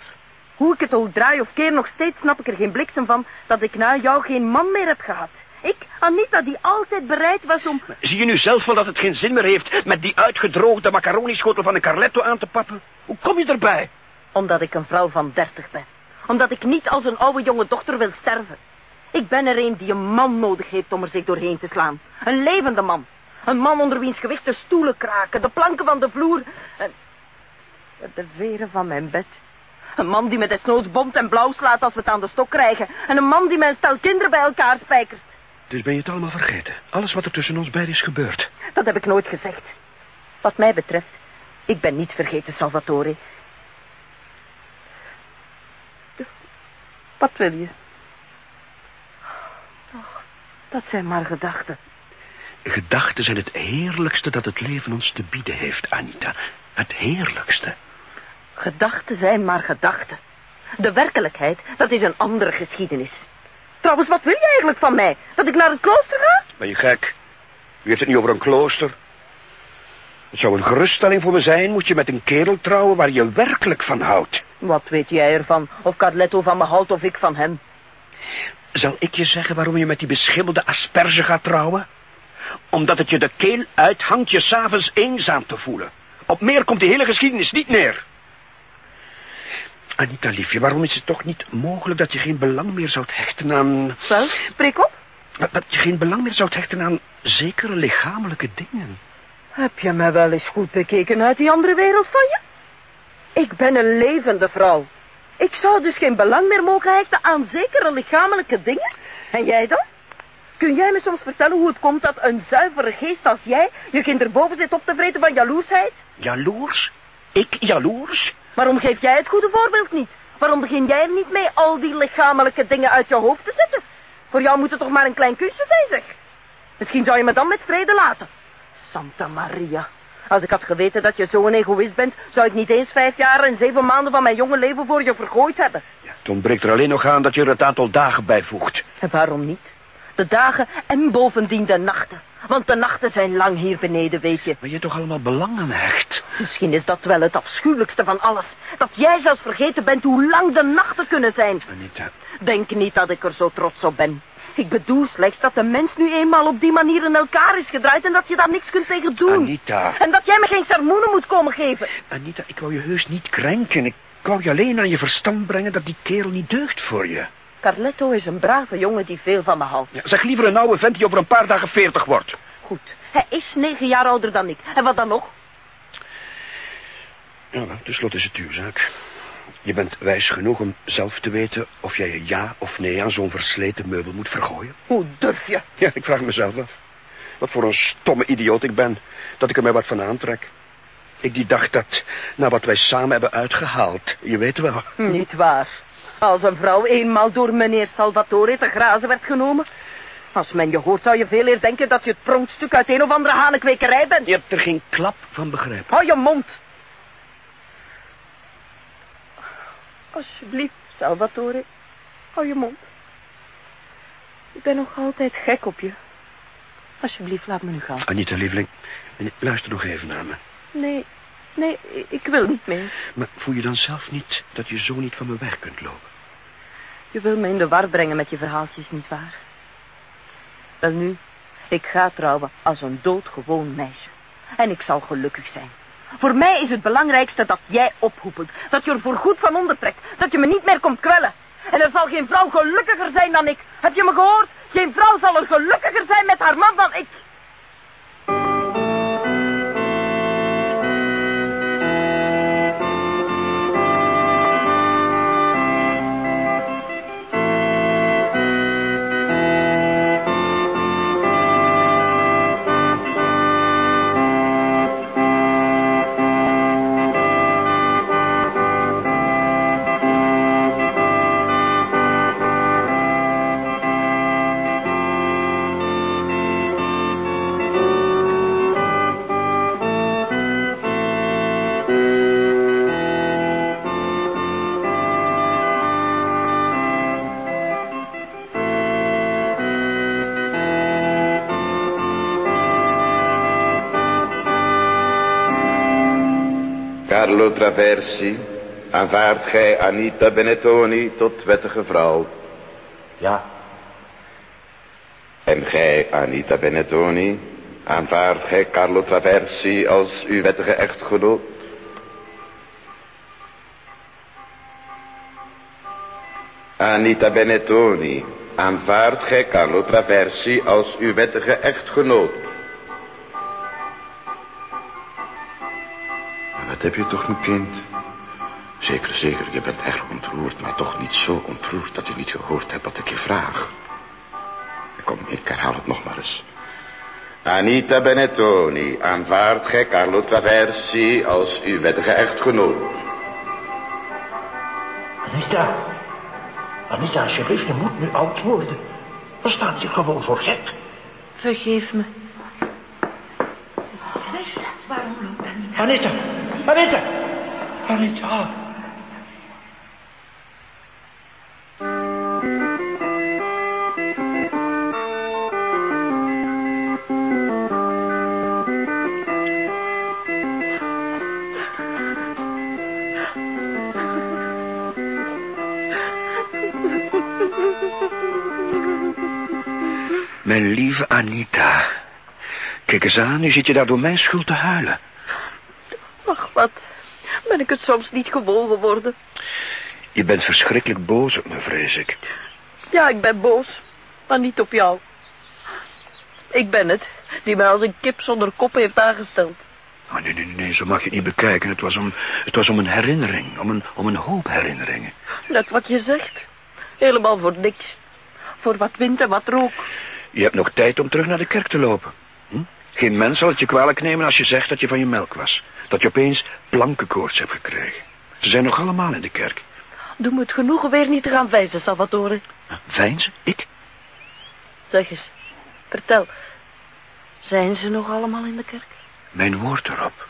Hoe ik het ook draai of keer, nog steeds snap ik er geen bliksem van dat ik na jou geen man meer heb gehad. Ik, Anita, die altijd bereid was om... Zie je nu zelf wel dat het geen zin meer heeft met die uitgedroogde macaronischotel van een Carletto aan te pappen? Hoe kom je erbij? Omdat ik een vrouw van dertig ben. Omdat ik niet als een oude jonge dochter wil sterven. Ik ben er een die een man nodig heeft om er zich doorheen te slaan. Een levende man. Een man onder wiens gewicht de stoelen kraken, de planken van de vloer... En de veren van mijn bed. Een man die me desnoods bont en blauw slaat als we het aan de stok krijgen. En een man die mijn stel kinderen bij elkaar spijkert. Dus ben je het allemaal vergeten? Alles wat er tussen ons beiden is gebeurd. Dat heb ik nooit gezegd. Wat mij betreft, ik ben niet vergeten, Salvatore. Wat wil je? Dat zijn maar gedachten. Gedachten zijn het heerlijkste dat het leven ons te bieden heeft, Anita. Het heerlijkste. Gedachten zijn maar gedachten. De werkelijkheid, dat is een andere geschiedenis. Trouwens, wat wil je eigenlijk van mij? Dat ik naar het klooster ga? Ben je gek? U heeft het niet over een klooster. Het zou een geruststelling voor me zijn, moest je met een kerel trouwen waar je werkelijk van houdt. Wat weet jij ervan? Of Carletto van me houdt of ik van hem? Zal ik je zeggen waarom je met die beschimmelde asperge gaat trouwen? Omdat het je de keel uithangt je s'avonds eenzaam te voelen. Op meer komt die hele geschiedenis niet neer. Anita, liefje, waarom is het toch niet mogelijk dat je geen belang meer zou hechten aan... Wel, spreek op. Dat je geen belang meer zou hechten aan zekere lichamelijke dingen? Heb je me wel eens goed bekeken uit die andere wereld van je? Ik ben een levende vrouw. Ik zou dus geen belang meer mogen hechten aan zekere lichamelijke dingen? En jij dan? Kun jij me soms vertellen hoe het komt dat een zuivere geest als jij je kind boven zit op te vreten van jaloersheid? Jaloers? Ik jaloers? Waarom geef jij het goede voorbeeld niet? Waarom begin jij er niet mee al die lichamelijke dingen uit je hoofd te zetten? Voor jou moet het toch maar een klein kusje zijn, zeg. Misschien zou je me dan met vrede laten. Santa Maria. Als ik had geweten dat je zo'n egoïst bent, zou ik niet eens vijf jaar en zeven maanden van mijn jonge leven voor je vergooid hebben. Ja, het ontbreekt er alleen nog aan dat je er het aantal dagen bijvoegt. En waarom niet? De dagen en bovendien de nachten. Want de nachten zijn lang hier beneden, weet je. Maar je toch allemaal belang aan hecht? Misschien is dat wel het afschuwelijkste van alles. Dat jij zelfs vergeten bent hoe lang de nachten kunnen zijn. Anita. Denk niet dat ik er zo trots op ben. Ik bedoel slechts dat de mens nu eenmaal op die manier in elkaar is gedraaid en dat je daar niks kunt tegen doen. Anita. En dat jij me geen sermoenen moet komen geven. Anita, ik wou je heus niet krenken. Ik wou je alleen aan je verstand brengen dat die kerel niet deugt voor je. Carletto is een brave jongen die veel van me houdt. Ja, zeg liever een oude vent die over een paar dagen veertig wordt. Goed, hij is negen jaar ouder dan ik. En wat dan nog? Ja, tenslotte is het uw zaak. Je bent wijs genoeg om zelf te weten of jij een ja of nee aan zo'n versleten meubel moet vergooien. Hoe durf je? Ja, ik vraag mezelf af. Wat voor een stomme idioot ik ben, dat ik er mij wat van aantrek. Ik die dacht dat, na wat wij samen hebben uitgehaald, je weet wel. Niet waar. Als een vrouw eenmaal door meneer Salvatore te grazen werd genomen. Als men je hoort, zou je veel eer denken dat je het pronkstuk uit een of andere hanenkwekerij bent. Je hebt er geen klap van begrepen. Hou je mond. Alsjeblieft, Salvatore. Hou je mond. Ik ben nog altijd gek op je. Alsjeblieft, laat me nu gaan. Anita, lieveling, luister nog even naar me. Nee, nee, ik wil niet meer. Maar voel je dan zelf niet dat je zo niet van me weg kunt lopen? Je wil me in de war brengen met je verhaaltjes, nietwaar? Wel nu, ik ga trouwen als een doodgewoon meisje. En ik zal gelukkig zijn. Voor mij is het belangrijkste dat jij ophoepelt. Dat je er voor goed van ondertrekt. Dat je me niet meer komt kwellen. En er zal geen vrouw gelukkiger zijn dan ik. Heb je me gehoord? Geen vrouw zal er gelukkiger zijn met haar man dan ik. Carlo Traversi, aanvaardt gij Anita Benettoni tot wettige vrouw? Ja, En gij, Anita Benettoni, aanvaardt gij Carlo Traversi als uw wettige echtgenoot? Anita Benettoni, aanvaardt gij Carlo Traversi als uw wettige echtgenoot? Wat heb je toch, mijn kind? Zeker, zeker, je bent erg ontroerd, maar toch niet zo ontroerd dat je niet gehoord hebt wat ik je vraag. Kom, ik herhaal het nog maar eens. Anita Benettoni, aanvaardt gij Carlo Traversi als uw wettige echtgenoot? Anita. Anita, alsjeblieft, je moet nu oud worden. We staan je gewoon voor gek. Vergeef me. Anita. Anita? Anita. Anita. Anita. Mijn lieve Anita. Kijk eens aan, nu zit je daar door mijn schuld te huilen. Ach, wat. Ben ik het soms niet gewoon geworden? Je bent verschrikkelijk boos op me, vrees ik. Ja, ik ben boos. Maar niet op jou. Ik ben het, die mij als een kip zonder kop heeft aangesteld. Oh, nee, nee, nee, zo mag je het niet bekijken. Het was om, het was om een herinnering, om een, om een hoop herinneringen. Dat wat je zegt. Helemaal voor niks. Voor wat wind en wat rook. Je hebt nog tijd om terug naar de kerk te lopen. Geen mens zal het je kwalijk nemen als je zegt dat je van je melk was. Dat je opeens plankenkoorts hebt gekregen. Ze zijn nog allemaal in de kerk. Doe me het genoegen weer niet te gaan wijzen, Salvatore. Vijns? Ik? Zeg eens, vertel. Zijn ze nog allemaal in de kerk? Mijn woord erop.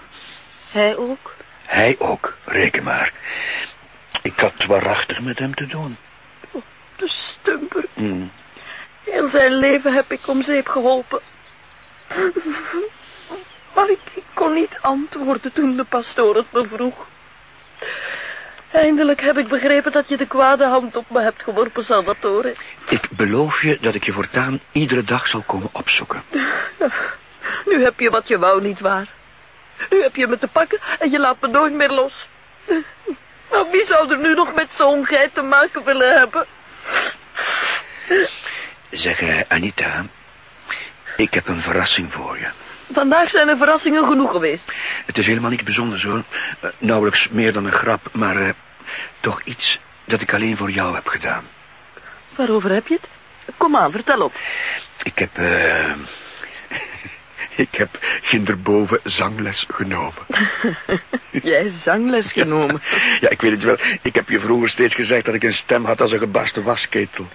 Hij ook? Hij ook, reken maar. Ik had waarachtig met hem te doen. De stumper. Hm. Heel zijn leven heb ik om zeep geholpen. Maar ik, kon niet antwoorden toen de pastoor het me vroeg. Eindelijk heb ik begrepen dat je de kwade hand op me hebt geworpen, Salvatore. Ik beloof je dat ik je voortaan iedere dag zal komen opzoeken. Nu heb je wat je wou, niet waar? Nu heb je me te pakken en je laat me nooit meer los. Nou, wie zou er nu nog met zo'n geit te maken willen hebben? Zeg, Anita, ik heb een verrassing voor je. Vandaag zijn er verrassingen genoeg geweest. Het is helemaal niks bijzonders, hoor. Eh, nauwelijks meer dan een grap, maar eh, toch iets dat ik alleen voor jou heb gedaan. Waarover heb je het? Kom aan, vertel op. Ik heb, eh... ik heb ginderboven zangles genomen. Jij zangles genomen. Ja, ik weet het wel. Ik heb je vroeger steeds gezegd dat ik een stem had als een gebarsten wasketel.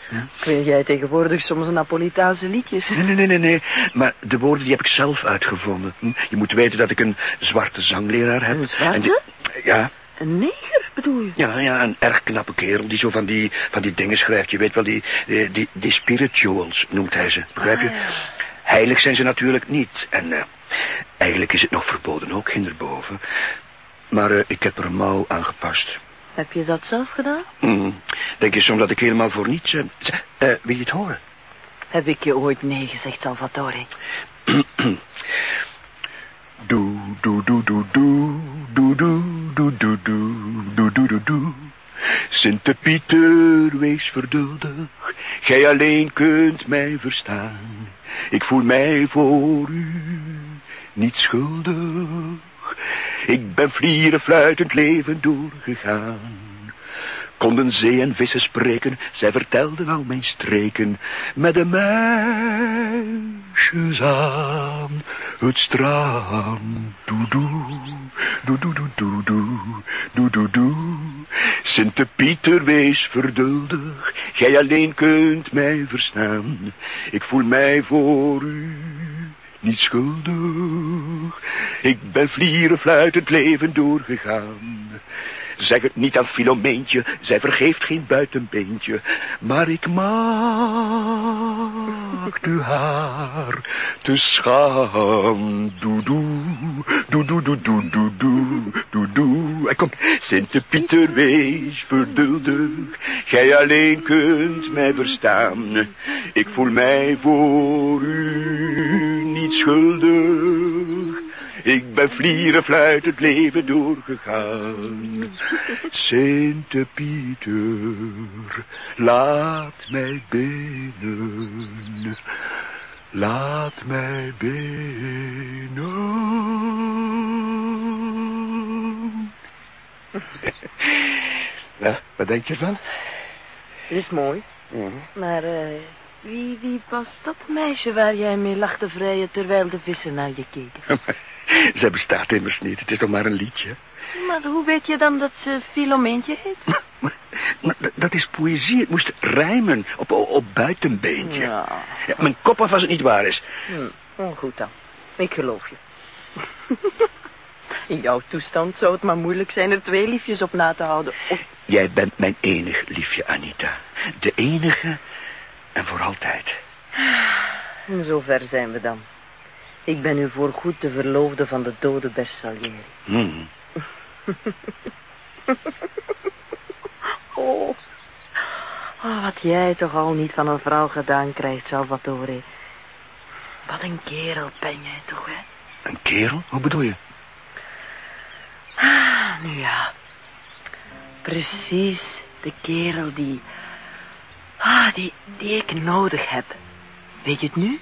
Weet jij tegenwoordig soms Napolitaanse liedjes? Nee, nee, nee, nee, nee. Maar de woorden die heb ik zelf uitgevonden. Hm? Je moet weten dat ik een zwarte zangleraar heb. Een zwarte? En die- ja, Een neger, bedoel je? ja, ja, een erg knappe kerel die zo van die, van die dingen schrijft. Je weet wel, die, die, die, die spirituals noemt hij ze. Begrijp je? Ah, ja. Heilig zijn ze natuurlijk niet. En eh, eigenlijk is het nog verboden ook, hinderboven. Maar eh, ik heb er een mouw aangepast. Heb je dat zelf gedaan? Hm. Denk je soms dat ik helemaal voor niets... eh, eh, wil je het horen? Heb ik je ooit nee gezegd, Salvatore? Doe, doe, doe, doe, doe, doe, doe, doe, doe, doe, doe, doe, doe, doe. Sinte Pieter, wees verduldig, gij alleen kunt mij verstaan. Ik voel mij voor u niet schuldig. Ik ben vlieren fluitend leven doorgegaan. Konden zee en vissen spreken, zij vertelden al mijn streken. Met de meisjes aan het strand. doe, doedoe, doe doedoe, doe. Sinte Pieter, wees verduldig, gij alleen kunt mij verstaan. Ik voel mij voor u niet schuldig. Ik ben vlieren het leven doorgegaan. Zeg het niet aan Filomeentje, zij vergeeft geen buitenbeentje. Maar ik mag maakt u haar te schaam. Doe doe, doe doe doe doe doe doe, doe doe. En kom, Sint-Pieter, wees verduldig. Gij alleen kunt mij verstaan. Ik voel mij voor u niet schuldig. Ik ben vlieren fluitend leven doorgegaan. Sinte Pieter, laat mij binnen. Laat mij binnen. Ja, wat denk je van? Dat is mooi. Maar eh, wie, wie was dat meisje waar jij mee lag te vrijen terwijl de vissen naar je keken? Zij bestaat immers niet, het is nog maar een liedje. Maar hoe weet je dan dat ze Filomeentje heet? Maar dat is poëzie, het moest rijmen op, op, buitenbeentje. Ja. Ja, mijn kop af als het niet waar is. Hm, oh, goed dan. Ik geloof je. In jouw toestand zou het maar moeilijk zijn er twee liefjes op na te houden. Oh, Jij bent mijn enig liefje, Anita. De enige en voor altijd. en zover zijn we dan. Ik ben u voorgoed de verloofde van de dode Bersaglieri. Hmm. Oh, Oh, wat jij toch al niet van een vrouw gedaan krijgt, Salvatore. Wat een kerel ben jij toch, hè? Een kerel? Hoe bedoel je? Ah, nu ja. Precies de kerel die... Ah, die, die ik nodig heb. Weet je het nu?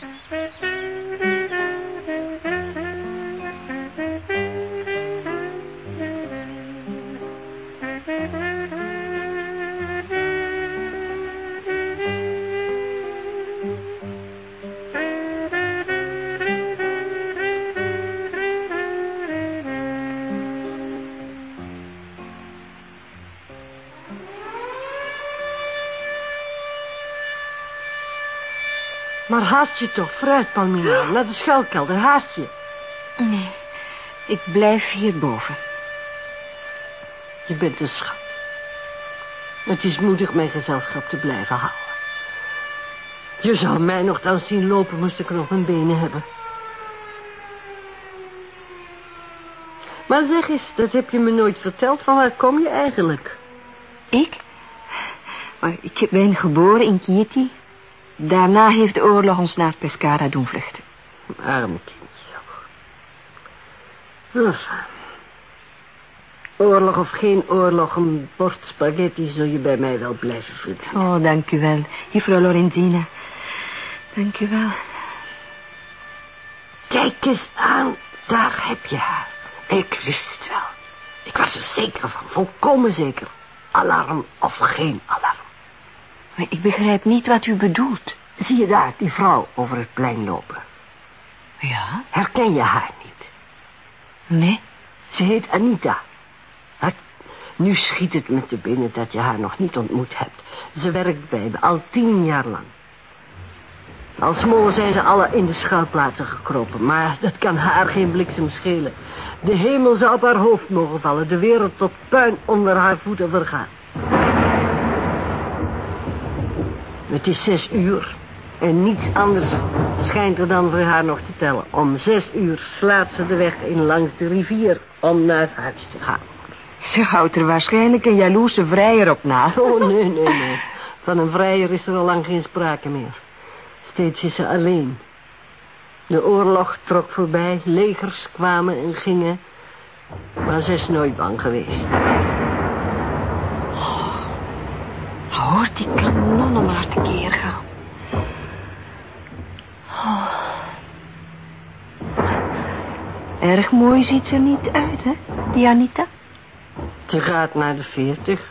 Maar haast je toch, vooruit, Palmina. Naar de schuilkelder, haast je. Nee, ik blijf hierboven. Je bent een schat. Het is moedig mijn gezelschap te blijven houden. Je zou mij nog dan zien lopen, moest ik nog mijn benen hebben. Maar zeg eens, dat heb je me nooit verteld. Van waar kom je eigenlijk? Ik? Maar ik ben geboren in Chieti. Daarna heeft de oorlog ons naar Pescara doen vluchten. Arm kindje. Oorlog of geen oorlog, een bord spaghetti zul je bij mij wel blijven verdienen. Oh, dank u wel, juffrouw Lorenzina. Dank u wel. Kijk eens aan, daar heb je haar. Ik wist het wel. Ik was er zeker van, volkomen zeker. Alarm of geen alarm. Maar ik begrijp niet wat u bedoelt. Zie je daar die vrouw over het plein lopen? Ja? Herken je haar niet? Nee. Ze heet Anita. Het- nu schiet het me te binnen dat je haar nog niet ontmoet hebt. Ze werkt bij me, al tien jaar lang. Als mollen zijn ze alle in de schuilplaatsen gekropen, maar dat kan haar geen bliksem schelen. De hemel zou op haar hoofd mogen vallen, de wereld tot puin onder haar voeten vergaan. Het is zes uur en niets anders schijnt er dan voor haar nog te tellen. Om zes uur slaat ze de weg in langs de rivier om naar huis te gaan. Ze houdt er waarschijnlijk een jaloerse vrijer op na. Oh, nee, nee, nee. Van een vrijer is er al lang geen sprake meer. Steeds is ze alleen. De oorlog trok voorbij, legers kwamen en gingen. Maar ze is nooit bang geweest. Hoort die kanonnen maar tekeer gaan. Oh. Erg mooi ziet ze er niet uit, hè, die Anita? Ze gaat naar de veertig.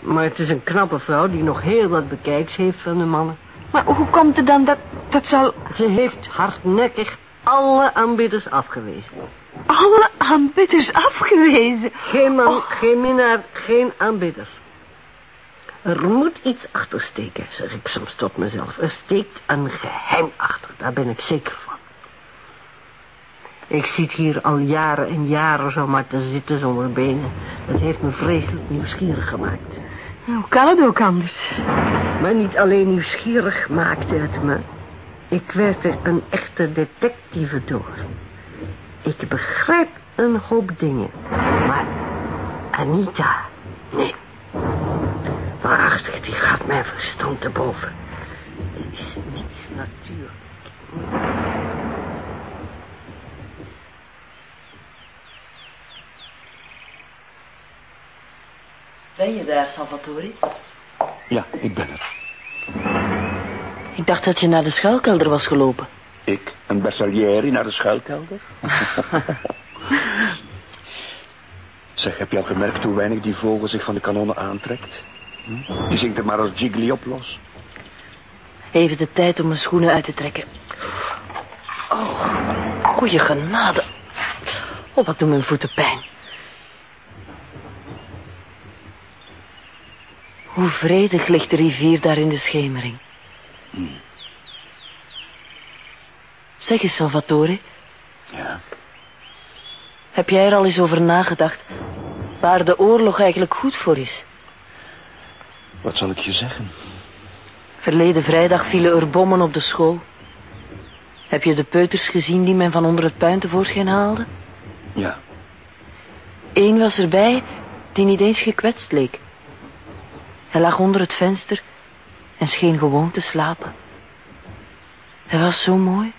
Maar het is een knappe vrouw die nog heel wat bekijks heeft van de mannen. Maar hoe komt het dan dat, dat zal Ze heeft hardnekkig alle aanbidders afgewezen. alle aanbidders afgewezen? Geen man, geen minnaar, geen aanbidder. Er moet iets achter steken, zeg ik soms tot mezelf. Er steekt een geheim achter, daar ben ik zeker van. Ik zit hier al jaren en jaren zomaar te zitten zonder benen. Dat heeft me vreselijk nieuwsgierig gemaakt. Hoe kan het ook anders? Maar niet alleen nieuwsgierig maakte het me. Ik werd er een echte detective door. Ik begrijp een hoop dingen. Maar Anita, nee. Waarachtig, die gaat mijn verstand te boven. Die is niets natuurlijk. Ben je daar, Salvatore? Ja, ik ben het. Ik dacht dat je naar de schuilkelder was gelopen. Ik, een Bersaglieri naar de schuilkelder? zeg, heb je al gemerkt hoe weinig die vogel zich van de kanonnen aantrekt? Hm? Die zingt er maar als Jiggly op los. Even de tijd om mijn schoenen uit te trekken. Oh, goeie genade. Oh, wat doen mijn voeten pijn. Hoe vredig ligt de rivier daar in de schemering. Zeg eens, Salvatore, Ja, heb jij er al eens over nagedacht waar de oorlog eigenlijk goed voor is? Wat zal ik je zeggen? Verleden vrijdag vielen er bommen op de school. Heb je de peuters gezien die men van onder het puin tevoorschijn haalde? Ja, Eén was erbij die niet eens gekwetst leek. Hij lag onder het venster en scheen gewoon te slapen. Hij was zo mooi.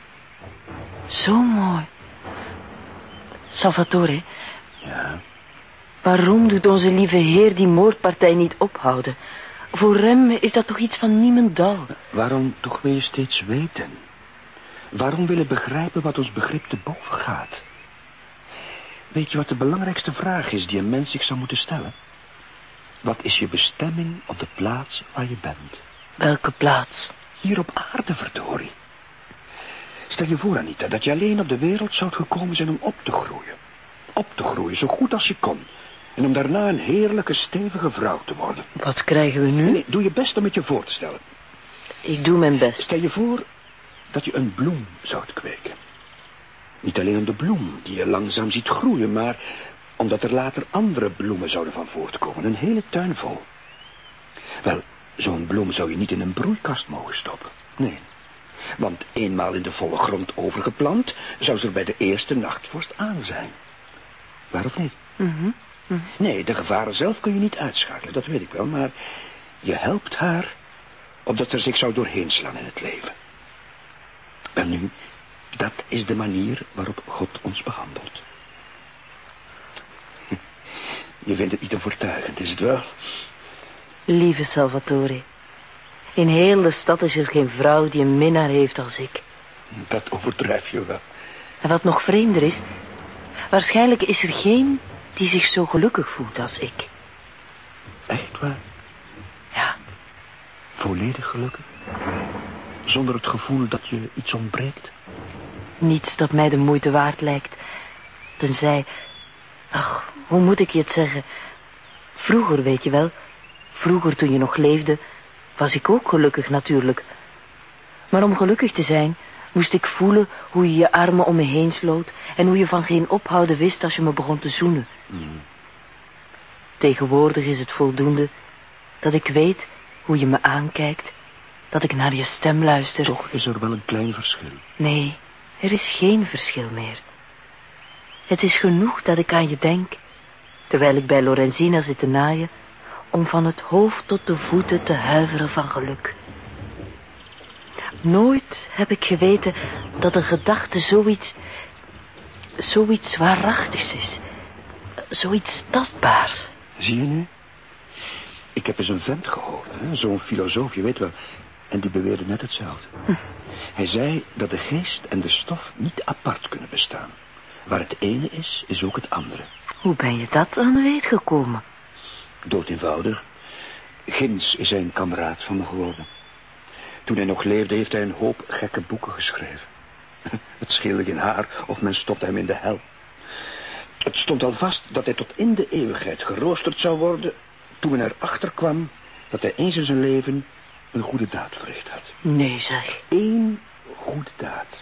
Zo mooi. Salvatore, Ja, waarom doet onze lieve heer die moordpartij niet ophouden? Voor hem is dat toch iets van niemendal? waarom toch wil je steeds weten? Waarom willen begrijpen wat ons begrip te boven gaat? Weet je wat de belangrijkste vraag is die een mens zich zou moeten stellen? Wat is je bestemming op de plaats waar je bent? Welke plaats? Hier op aarde, verdorie. Stel je voor, Anita, dat je alleen op de wereld zou gekomen zijn om op te groeien. Op te groeien, zo goed als je kon. En om daarna een heerlijke, stevige vrouw te worden. Wat krijgen we nu? Nee, doe je best om het je voor te stellen. Ik doe mijn best. Stel je voor dat je een bloem zou kweken. Niet alleen om de bloem die je langzaam ziet groeien, maar omdat er later andere bloemen zouden van voortkomen. Een hele tuin vol. Wel, zo'n bloem zou je niet in een broeikast mogen stoppen. Nee. Want eenmaal in de volle grond overgeplant, zou ze er bij de eerste nachtvorst aan zijn. Waar of niet? Mhm. Nee, de gevaren zelf kun je niet uitschakelen, dat weet ik wel, maar je helpt haar opdat ze zich zou doorheen slaan in het leven. En nu, dat is de manier waarop God ons behandelt. Hm. Je vindt het niet overtuigend, is het wel? Lieve Salvatore, in heel de stad is er geen vrouw die een minnaar heeft als ik. Dat overdrijf je wel. En wat nog vreemder is, waarschijnlijk is er geen die zich zo gelukkig voelt als ik. Echt waar? Ja, Volledig gelukkig? Zonder het gevoel dat je iets ontbreekt? niets dat mij de moeite waard lijkt. Tenzij, ach, hoe moet ik je het zeggen? Vroeger, weet je wel, vroeger toen je nog leefde, was ik ook gelukkig natuurlijk. Maar om gelukkig te zijn, moest ik voelen hoe je je armen om me heen sloot en hoe je van geen ophouden wist als je me begon te zoenen. Tegenwoordig is het voldoende dat ik weet hoe je me aankijkt, dat ik naar je stem luister. Toch is er wel een klein verschil. Nee, er is geen verschil meer. Het is genoeg dat ik aan je denk, terwijl ik bij Lorenzina zit te naaien, om van het hoofd tot de voeten te huiveren van geluk. Nooit heb ik geweten dat een gedachte zoiets, zoiets waarachtigs is. Zoiets tastbaars. Zie je nu? Ik heb eens een vent gehoord, zo'n filosoof, je weet wel. En die beweerde net hetzelfde. Hij zei dat de geest en de stof niet apart kunnen bestaan. Waar het ene is, is ook het andere. Hoe ben je dat aan de weet gekomen? Dood eenvoudig. Gins is hij een kameraad van me geworden. Toen hij nog leefde, heeft hij een hoop gekke boeken geschreven. Het scheelde geen haar of men stopte hem in de hel. Het stond al vast dat hij tot in de eeuwigheid geroosterd zou worden... toen men erachter kwam dat hij eens in zijn leven een goede daad verricht had. Nee, zeg. Eén goede daad.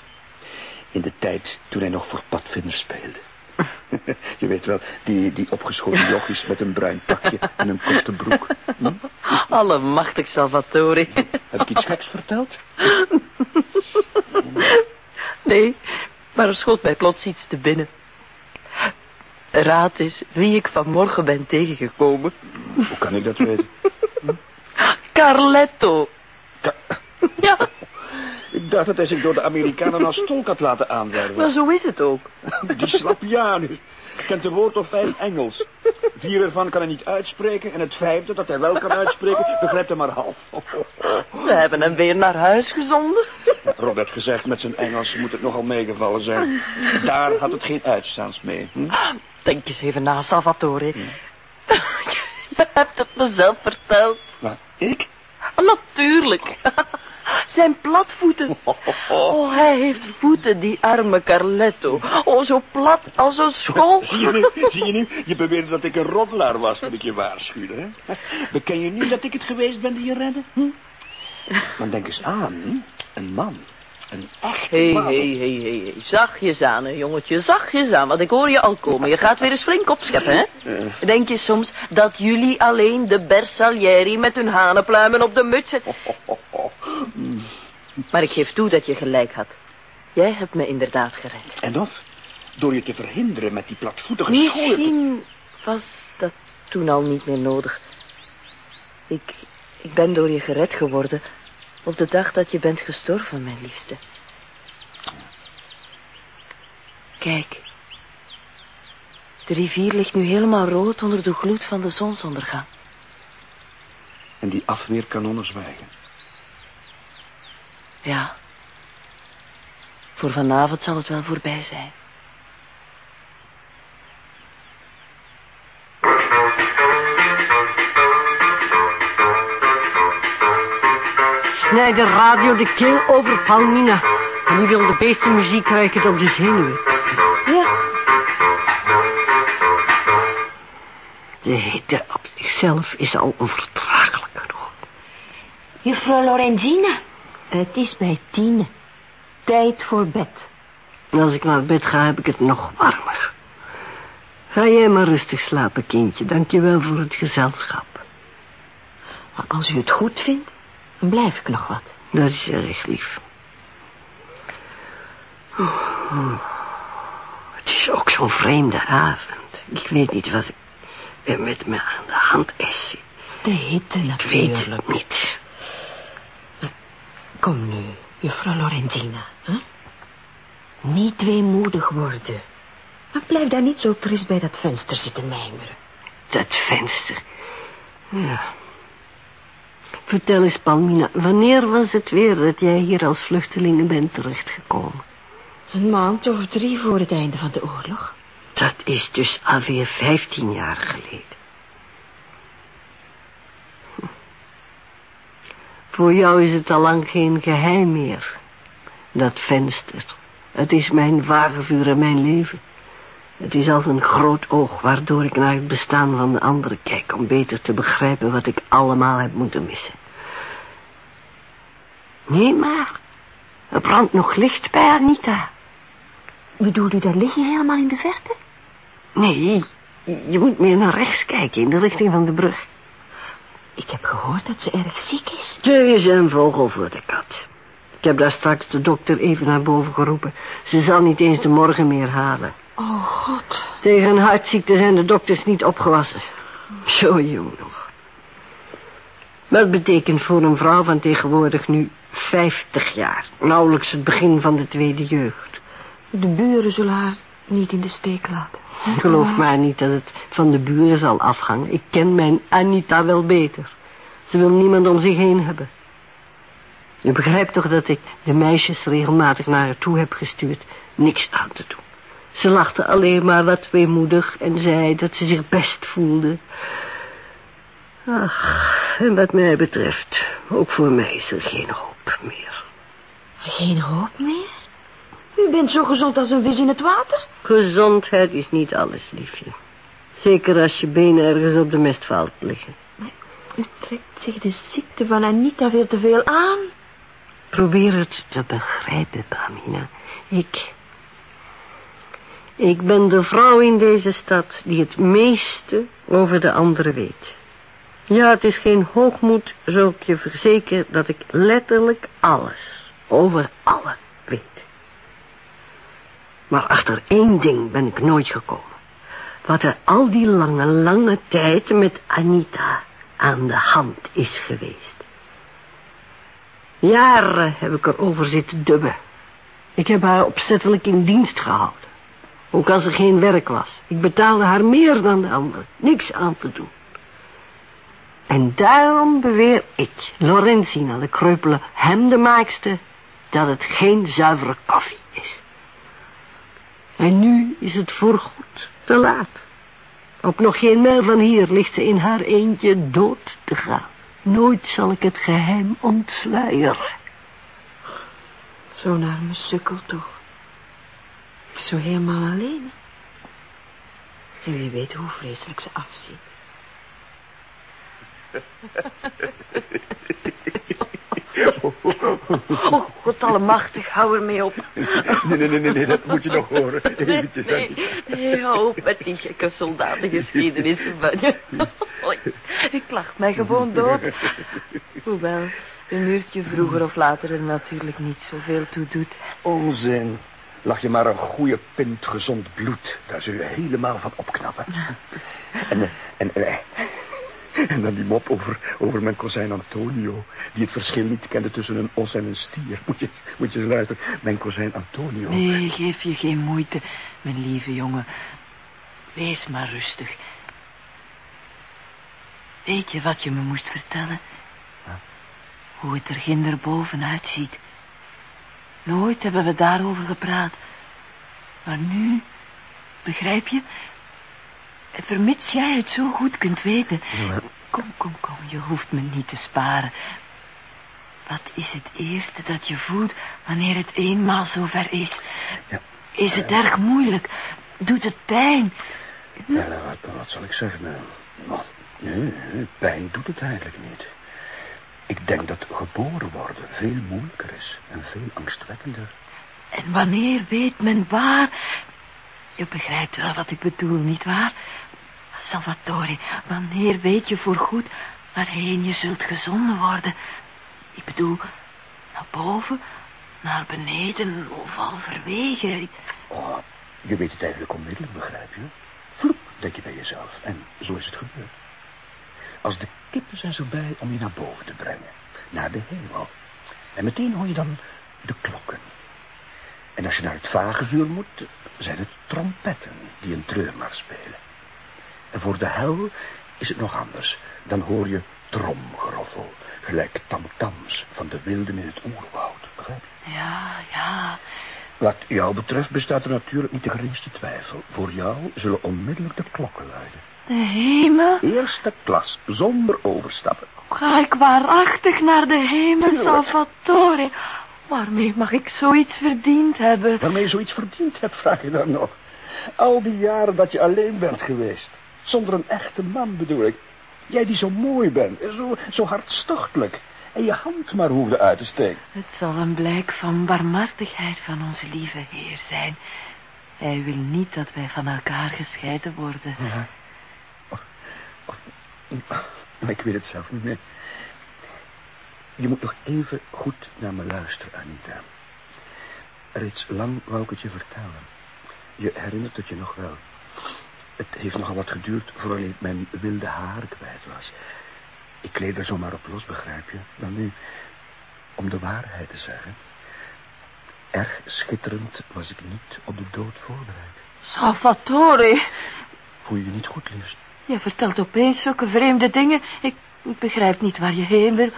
In de tijd toen hij nog voor padvinder speelde. Je weet wel, die, die opgeschoten jochies met een bruin pakje en een korte broek. Hm? Allemachtig Salvatore. Heb ik iets geks verteld? Nee, maar er schoot mij plots iets te binnen. Raad eens wie ik vanmorgen ben tegengekomen. Hoe kan ik dat weten? Carletto. Ka- Ja, Ik dacht dat hij zich door de Amerikanen als tolk had laten aanwerven. maar zo is het ook. Die Slapianus kent een woord of vijf Engels. Vier ervan kan hij niet uitspreken... en het vijfde, dat hij wel kan uitspreken, begrijpt hij maar half. Ze hebben hem weer naar huis gezonden. Rob heeft gezegd, met zijn Engels moet het nogal meegevallen zijn. Daar had het geen uitstaans mee. Hm? Denk eens even na, Salvatore. Je hebt het me zelf verteld. Wat, ik? Natuurlijk. Zijn platvoeten. Oh, hij heeft voeten, die arme Carletto. Oh, zo plat als een school. Zie je nu, zie je nu? Je beweerde dat ik een roddelaar was toen ik je waarschuwde, hè? Beken je nu dat ik het geweest ben die je redde? Hm? Maar denk eens aan, een man. Een echt Hé, man. hé, hé, hé, hé. Zachtjes aan, hè, jongetje. Zachtjes aan, want ik hoor je al komen. Je gaat weer eens flink opscheppen, hè? Eh, Denk je soms dat jullie alleen de Bersaglieri met hun hanenpluimen op de muts zetten? Maar ik geef toe dat je gelijk had. Jij hebt me inderdaad gered. en of? Door je te verhinderen met die platvoetige school. Misschien was dat toen al niet meer nodig. Ik, Ik ben door je gered geworden op de dag dat je bent gestorven, mijn liefste. Kijk. De rivier ligt nu helemaal rood onder de gloed van de zonsondergang. En die afweerkanonnen zwijgen. Ja. Voor vanavond zal het wel voorbij zijn. Snij de radio de keel over Palmina. En die wil de beeste muziek krijgen op de zenuwen. Ja. De hitte op zichzelf is al onverdraaglijk genoeg. Juffrouw Lorenzina, het is bij tien. Tijd voor bed. En als ik naar bed ga, heb ik het nog warmer. Ga jij maar rustig slapen, kindje. Dank je wel voor het gezelschap. Maar als u het goed vindt, blijf ik nog wat. Dat is erg lief. Oh, Het is ook zo'n vreemde avond. Ik weet niet wat er met me aan de hand is. De hitte Ik weet natuurlijk. het niet. Kom nu, juffrouw Lorenzina. Hè? Niet weemoedig worden. Maar blijf daar niet zo trist bij dat venster zitten mijmeren. Dat venster. Ja. Vertel eens, Palmina, wanneer was het weer dat jij hier als vluchteling bent terechtgekomen? Een maand of drie voor het einde van de oorlog. Dat is dus alweer vijftien jaar geleden. Hm. Voor jou is het al lang geen geheim meer. Dat venster. Het is mijn vagevuur en mijn leven. Het is als een groot oog waardoor ik naar het bestaan van de anderen kijk... om beter te begrijpen wat ik allemaal heb moeten missen. Nee, maar... Er brandt nog licht bij Anita. Bedoelt u, daar lig je helemaal in de verte? Nee, je moet meer naar rechts kijken, in de richting van de brug. Ik heb gehoord dat ze erg ziek is. Er is een vogel voor de kat. Ik heb daar straks de dokter even naar boven geroepen. Ze zal niet eens de morgen meer halen. Oh, God. Tegen een hartziekte zijn de dokters niet opgewassen. Zo jong nog. Dat betekent voor een vrouw van tegenwoordig nu 50 jaar. Nauwelijks het begin van de tweede jeugd. De buren zullen haar niet in de steek laten. Geloof maar niet dat het van de buren zal afhangen. Ik ken mijn Anita wel beter. Ze wil niemand om zich heen hebben. Je begrijpt toch dat ik de meisjes regelmatig naar haar toe heb gestuurd niks aan te doen. Ze lachte alleen maar wat weemoedig en zei dat ze zich best voelde. Ach, en wat mij betreft, ook voor mij is er geen hoop meer. Geen hoop meer? U bent zo gezond als een vis in het water? Gezondheid is niet alles, liefje. Zeker als je benen ergens op de mestveld liggen. U trekt zich de ziekte van Anita veel te veel aan. Probeer het te begrijpen, Pamina. Ik... Ik ben de vrouw in deze stad die het meeste over de anderen weet. Ja, het is geen hoogmoed, zo ik je verzeker dat ik letterlijk alles, over alle, weet. Maar achter één ding ben ik nooit gekomen. Wat er al die lange, lange tijd met Anita aan de hand is geweest. Jaren heb ik erover zitten dubben. Ik heb haar opzettelijk in dienst gehouden. Ook als er geen werk was. Ik betaalde haar meer dan de anderen. Niks aan te doen. En daarom beweer ik, Lorenzina, de kreupele hemdemaakster, dat het geen zuivere koffie is. En nu is het voorgoed te laat. Op nog geen mijl van hier ligt ze in haar eentje dood te gaan. Nooit zal ik het geheim ontsluieren. Zo'n arme sukkel toch. Zo helemaal alleen. En wie weet hoe vreselijk ze afziet. Oh, God allemachtig, hou ermee op. Nee, nee, nee, nee, dat moet je nog horen. Eventjes, Nee, nee, hou op met die gekke soldatengeschiedenis van je. Ik lach mij gewoon dood. Hoewel, een uurtje vroeger of later er natuurlijk niet zoveel toe doet. Onzin. Lag je maar een goede pint gezond bloed. Daar zul je helemaal van opknappen. En, eh, en, eh, En dan die mop over, over mijn kozijn Antonio, die het verschil niet kende tussen een os en een stier. Moet je, moet je eens luisteren, mijn kozijn Antonio. Nee, geef je geen moeite, mijn lieve jongen. Wees maar rustig. Weet je wat je me moest vertellen? Hoe het er ginder bovenuit ziet. Nooit hebben we daarover gepraat. Maar nu, begrijp je? Vermits jij het zo goed kunt weten. Ja. Kom, kom, kom, je hoeft me niet te sparen. Wat is het eerste dat je voelt wanneer het eenmaal zover is? Ja. Is het erg moeilijk? Doet het pijn? Ja, wat, wat zal ik zeggen? Nou, nee, pijn doet het eigenlijk niet. Ik denk dat geboren worden veel moeilijker is en veel angstwekkender. En wanneer weet men waar? Je begrijpt wel wat ik bedoel, nietwaar? Salvatore, wanneer weet je voorgoed waarheen je zult gezonden worden? Ik bedoel, naar boven, naar beneden of halverwege. Oh, je weet het eigenlijk onmiddellijk, begrijp je? Vloep, denk je bij jezelf. En zo is het gebeurd. Als de kippen zijn voorbij om je naar boven te brengen. Naar de hemel. En meteen hoor je dan de klokken. En als je naar het vagevuur moet, zijn het trompetten die een treurmars spelen. En voor de hel is het nog anders. Dan hoor je tromgeroffel, gelijk tamtams van de wilden in het oerwoud. Begrijp je? Ja, ja. Wat jou betreft bestaat er natuurlijk niet de geringste twijfel. Voor jou zullen onmiddellijk de klokken luiden. De hemel? Eerste klas, zonder overstappen. Ga ik waarachtig naar de hemel, Salvatore? Waarmee mag ik zoiets verdiend hebben? Waarmee je zoiets verdiend hebt, vraag je dan nog. Al die jaren dat je alleen bent geweest. Zonder een echte man bedoel ik. Jij die zo mooi bent, en zo, zo hartstochtelijk. En je hand maar hoefde uit te steken. Het zal een blijk van barmhartigheid van onze lieve Heer zijn. Hij wil niet dat wij van elkaar gescheiden worden. Ja. Maar ik weet het zelf niet meer. Je moet nog even goed naar me luisteren, Anita. Reeds lang wou ik het je vertellen. Je herinnert het je nog wel. Het heeft nogal wat geduurd voordat ik mijn wilde haren kwijt was. Ik kleed er zomaar op los, begrijp je? Dan nu, om de waarheid te zeggen. Erg schitterend was ik niet op de dood voorbereid. Salvatore, Voel je je niet goed, liefst? Je vertelt opeens zulke vreemde dingen. Ik, ik begrijp niet waar je heen wil.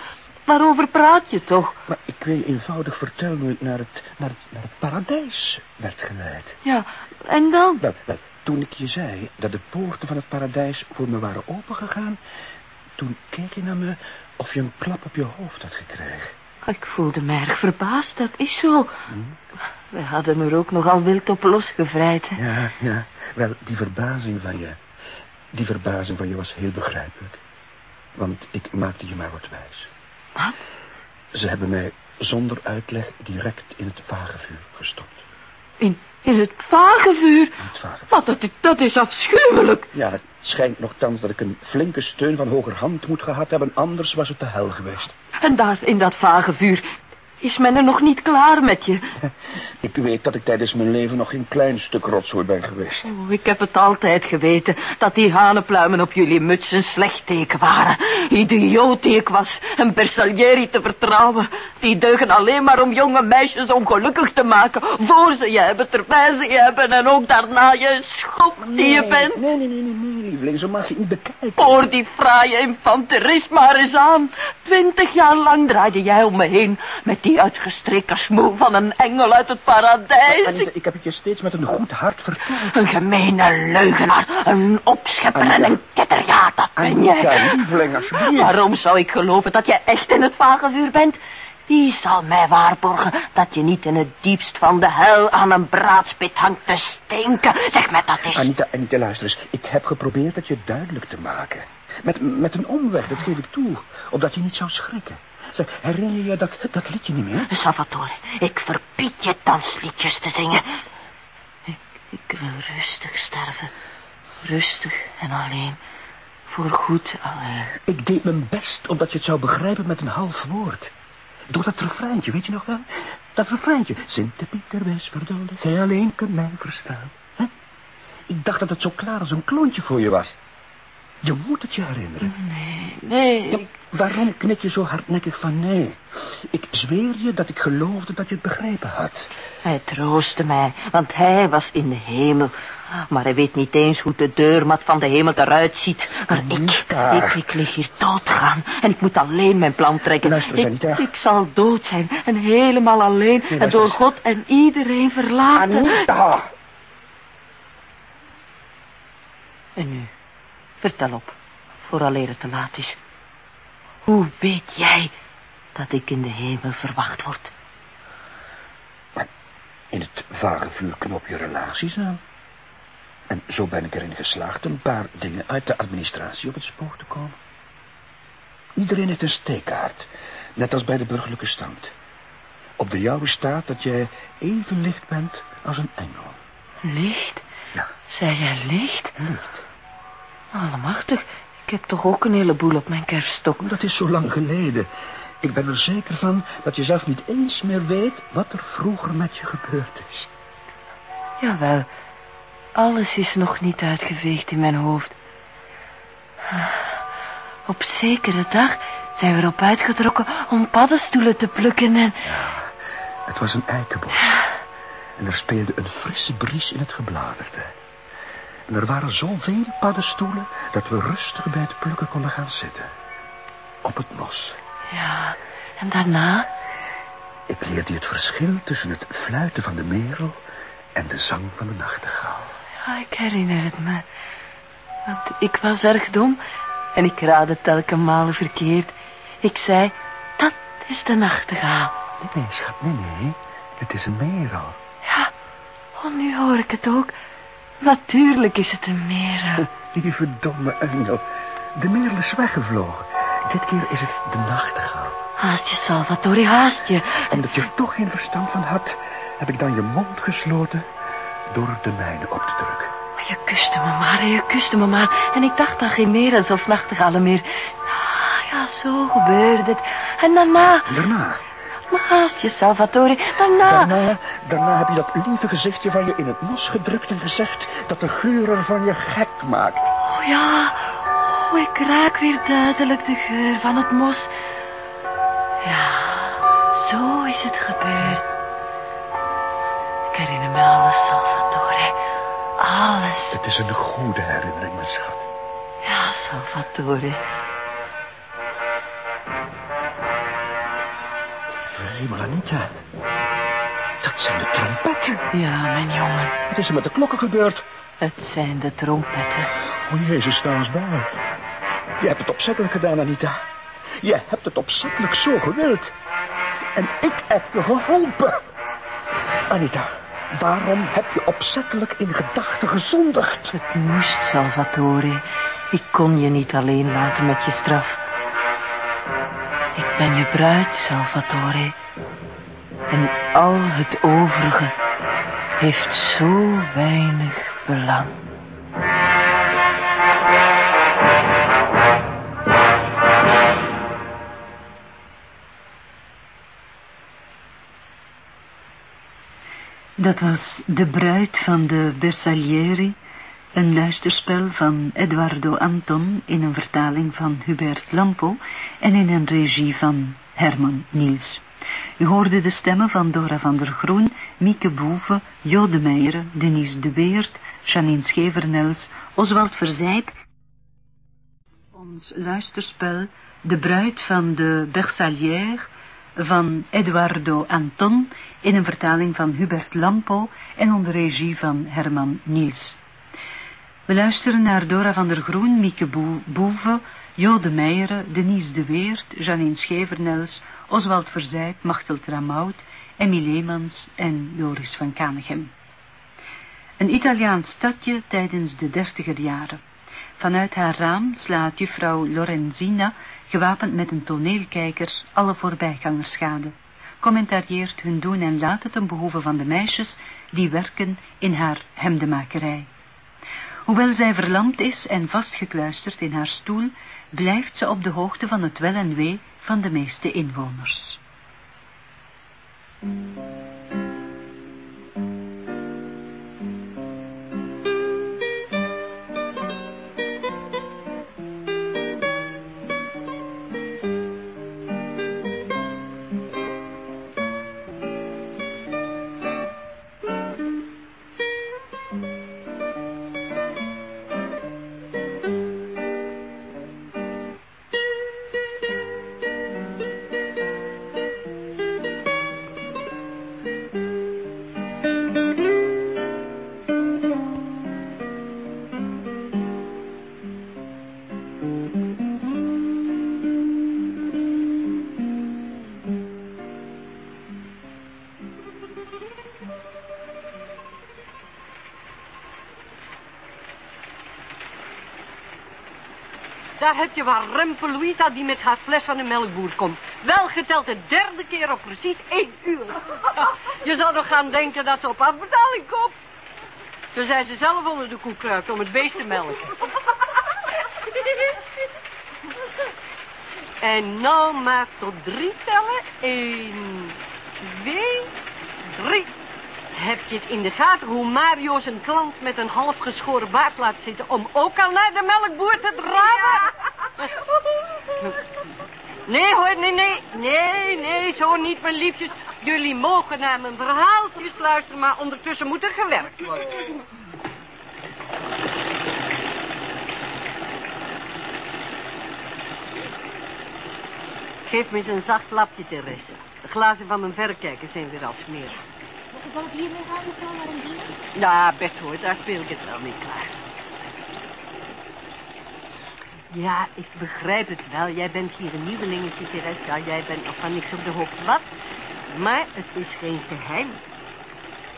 Waarover praat je toch? Maar ik wil je eenvoudig vertellen hoe ik naar het, naar het, naar het paradijs werd geleid. Ja, en dan? Wel, wel, toen ik je zei dat de poorten van het paradijs voor me waren opengegaan... toen keek je naar me of je een klap op je hoofd had gekregen. Ik voelde me erg verbaasd, dat is zo. We hadden er ook nogal wild op losgevrijd. hè. Ja, ja. Wel, die verbazing van je... die verbazing van je was heel begrijpelijk. Want ik maakte je maar wat wijs. Wat? Ze hebben mij zonder uitleg direct in het vagevuur gestopt. In, in het vagevuur? In het vagevuur. Wat, dat, is- dat is afschuwelijk. Ja, het schijnt nogthans dat ik een flinke steun van hogerhand moet gehad hebben, anders was het de hel geweest. En daar in dat vagevuur is men er nog niet klaar met je. Ik weet dat ik tijdens mijn leven nog geen klein stuk rotzooi ben geweest. Oh, ik heb het altijd geweten, dat die hanenpluimen op jullie muts een slecht teken waren. Idioot die ik was, een Bersaglieri te vertrouwen. Die deugen alleen maar om jonge meisjes ongelukkig te maken, voor ze je hebben, terwijl ze je hebben en ook daarna je schop die je bent. Nee, nee, nee, nee, nee, lieveling, zo mag je niet bekijken. Hoor die fraaie infanterist maar eens aan. Twintig jaar lang draaide jij om me heen met die uitgestreken smoel van een engel uit het paradijs. Anita, ik heb het je steeds met een goed hart verteld. Een gemene leugenaar, een opschepper en een ketter, ja, dat ben jij. Anita, lieveling, alsjeblieft. Waarom zou ik geloven dat jij echt in het vagevuur bent? Wie zal mij waarborgen dat je niet in het diepst van de hel aan een braadspit hangt te stinken? Zeg mij dat eens. Anita, Anita, luister eens. Ik heb geprobeerd het je duidelijk te maken. Met, met een omweg, dat geef ik toe. Opdat je niet zou schrikken. Herinner je dat, dat liedje niet meer? Salvatore, ik verbied je dansliedjes te zingen. Ik, ik wil rustig sterven. Rustig en alleen. Voorgoed alleen. Ik deed mijn best omdat je het zou begrijpen met een half woord. Door dat refreintje, weet je nog wel? Dat refreintje. Sint-Pieter, wees verduldig, gij alleen kunt mij verstaan. Hè? Ik dacht dat het zo klaar als een klontje voor je was. Je moet het je herinneren. Nee, nee. Ja, waarom knik je zo hardnekkig van nee? Ik zweer je dat ik geloofde dat je het begrepen had. Hij troostte mij, want hij was in de hemel. Maar hij weet niet eens hoe de deurmat van de hemel eruit ziet. Maar ik, ik, ik lig hier doodgaan. En ik moet alleen mijn plan trekken. Luister ik, ik zal dood zijn en helemaal alleen. en door. God en iedereen verlaten. Anita! En nu, vertel op, vooraleer het te laat is. Hoe weet jij dat ik in de hemel verwacht word? In het vagevuur knop je relaties aan. En zo ben ik erin geslaagd een paar dingen uit de administratie op het spoor te komen. Iedereen heeft een steekkaart, net als bij de burgerlijke stand. Op de jouwe staat dat jij even licht bent als een engel. Licht? Ja, Zei jij licht? licht. Allemachtig, ik heb toch ook een heleboel op mijn kerststok. Dat is zo lang geleden. Ik ben er zeker van dat je zelf niet eens meer weet wat er vroeger met je gebeurd is. Jawel, alles is nog niet uitgeveegd in mijn hoofd. Op zekere dag zijn we erop uitgetrokken om paddenstoelen te plukken en... Het was een eikenbos. En er speelde een frisse bries in het gebladerte. En er waren zoveel paddenstoelen dat we rustig bij het plukken konden gaan zitten. Op het mos. Ja, en daarna? Ik leerde je het verschil tussen het fluiten van de merel en de zang van de nachtegaal. Ja, ik herinner het me. Want ik was erg dom en ik raadde telkens malen verkeerd. Ik zei, dat is de nachtegaal. Nee, nee, schat, nee, nee. Het is een merel. Ja, oh, nu hoor ik het ook. Natuurlijk is het een merel. Die verdomme engel. De merel is weggevlogen. Dit keer is het de nachtegaal. Haast je, Salvatore, haast je. Omdat je er toch geen verstand van had, heb ik dan je mond gesloten door de mijne op te drukken. Maar je kuste me maar, je kuste me maar. En ik dacht aan geen merels of nachtegalen meer. Ah, ja, zo gebeurde het. En daarna, En daarna, maar haast je, Salvatore, daarna. daarna, daarna heb je dat lieve gezichtje van je in het mos gedrukt en gezegd dat de geur er van je gek maakt. Oh ja, oh, ik raak weer duidelijk de geur van het mos. Ja, zo is het gebeurd. Ik herinner me alles, Salvatore. Alles. Het is een goede herinnering, mijn schat. Ja, Salvatore. Hemel, Anita. Dat zijn de trompetten. Ja, mijn jongen. Wat is er met de klokken gebeurd? Het zijn de trompetten. O, Jezus, sta eens bij. Je hebt het opzettelijk gedaan, Anita. Je hebt het opzettelijk zo gewild. En ik heb je geholpen. Anita, waarom heb je opzettelijk in gedachten gezondigd? Het moest, Salvatore. Ik kon je niet alleen laten met je straf. Ben je bruid, Salvatore. En al het overige heeft zo weinig belang. Dat was De Bruid van de Bersaglieri, een luisterspel van Eduardo Anton in een vertaling van Hubert Lampo en in een regie van Herman Niels. U hoorde de stemmen van Dora van der Groen, Mieke Boeve, Jo de Meijer, Denise de Beert, Janine Schevernels, Oswald Verzijp. Ons luisterspel De Bruid van de Bersaglière van Eduardo Anton in een vertaling van Hubert Lampo en onder regie van Herman Niels. We luisteren naar Dora van der Groen, Mieke Boe- Boeve, Jo de Meijeren, Denise de Weert, Janine Schevernels, Oswald Verzijt, Machteld Ramout, Emmy Leemans en Joris van Kanegem. Een Italiaans stadje tijdens de dertiger jaren. Vanuit haar raam slaat juffrouw Lorenzina, gewapend met een toneelkijker, alle voorbijgangers gade. Commentarieert hun doen en laten ten behoeve van de meisjes die werken in haar hemdenmakerij. Hoewel zij verlamd is en vastgekluisterd in haar stoel, blijft ze op de hoogte van het wel en wee van de meeste inwoners. Waar Rempe Louisa die met haar fles van de melkboer komt. Wel geteld de derde keer op precies één uur. Je zou nog gaan denken dat ze op afbetaling komt. Toen zijn ze zelf onder de koe kruipt om het beest te melken. En nou maar tot drie tellen. Eén, twee, drie. Heb je het in de gaten hoe Mario zijn klant met een half geschoren baard laat zitten... om ook al naar de melkboer te draven? Nee hoor, nee, nee, nee, nee, zo niet, mijn liefjes. Jullie mogen naar mijn verhaaltjes luisteren, maar ondertussen moet er gewerkt worden. Geef me eens een zacht lapje, Therese. De glazen van mijn verrekijker zijn weer al smerig. Zal ik hiermee gaan, mevrouw? Ja, best hoor, daar speel ik het wel mee klaar. Ja, ik begrijp het wel. Jij bent hier een nieuwelingetje, Therese. Ja, jij bent nog van niks op de hoogte. Wat? Maar het is geen geheim.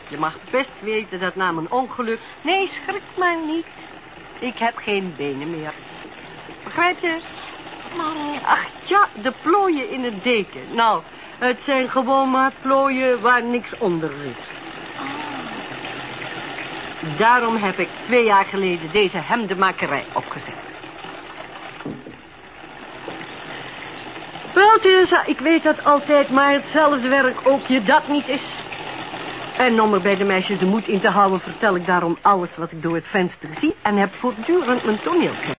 Je mag best weten dat na mijn ongeluk... Nee, schrik maar niet. Ik heb geen benen meer. Begrijp je? Maar, eh, Ach ja, de plooien in het deken. Nou, het zijn gewoon maar plooien waar niks onder zit. Daarom heb ik twee jaar geleden deze hemdenmakerij opgezet. Wel, Teresa, ik weet dat altijd maar hetzelfde werk ook je dat niet is. En om er bij de meisjes de moed in te houden... vertel ik daarom alles wat ik door het venster zie... en heb voortdurend mijn toneel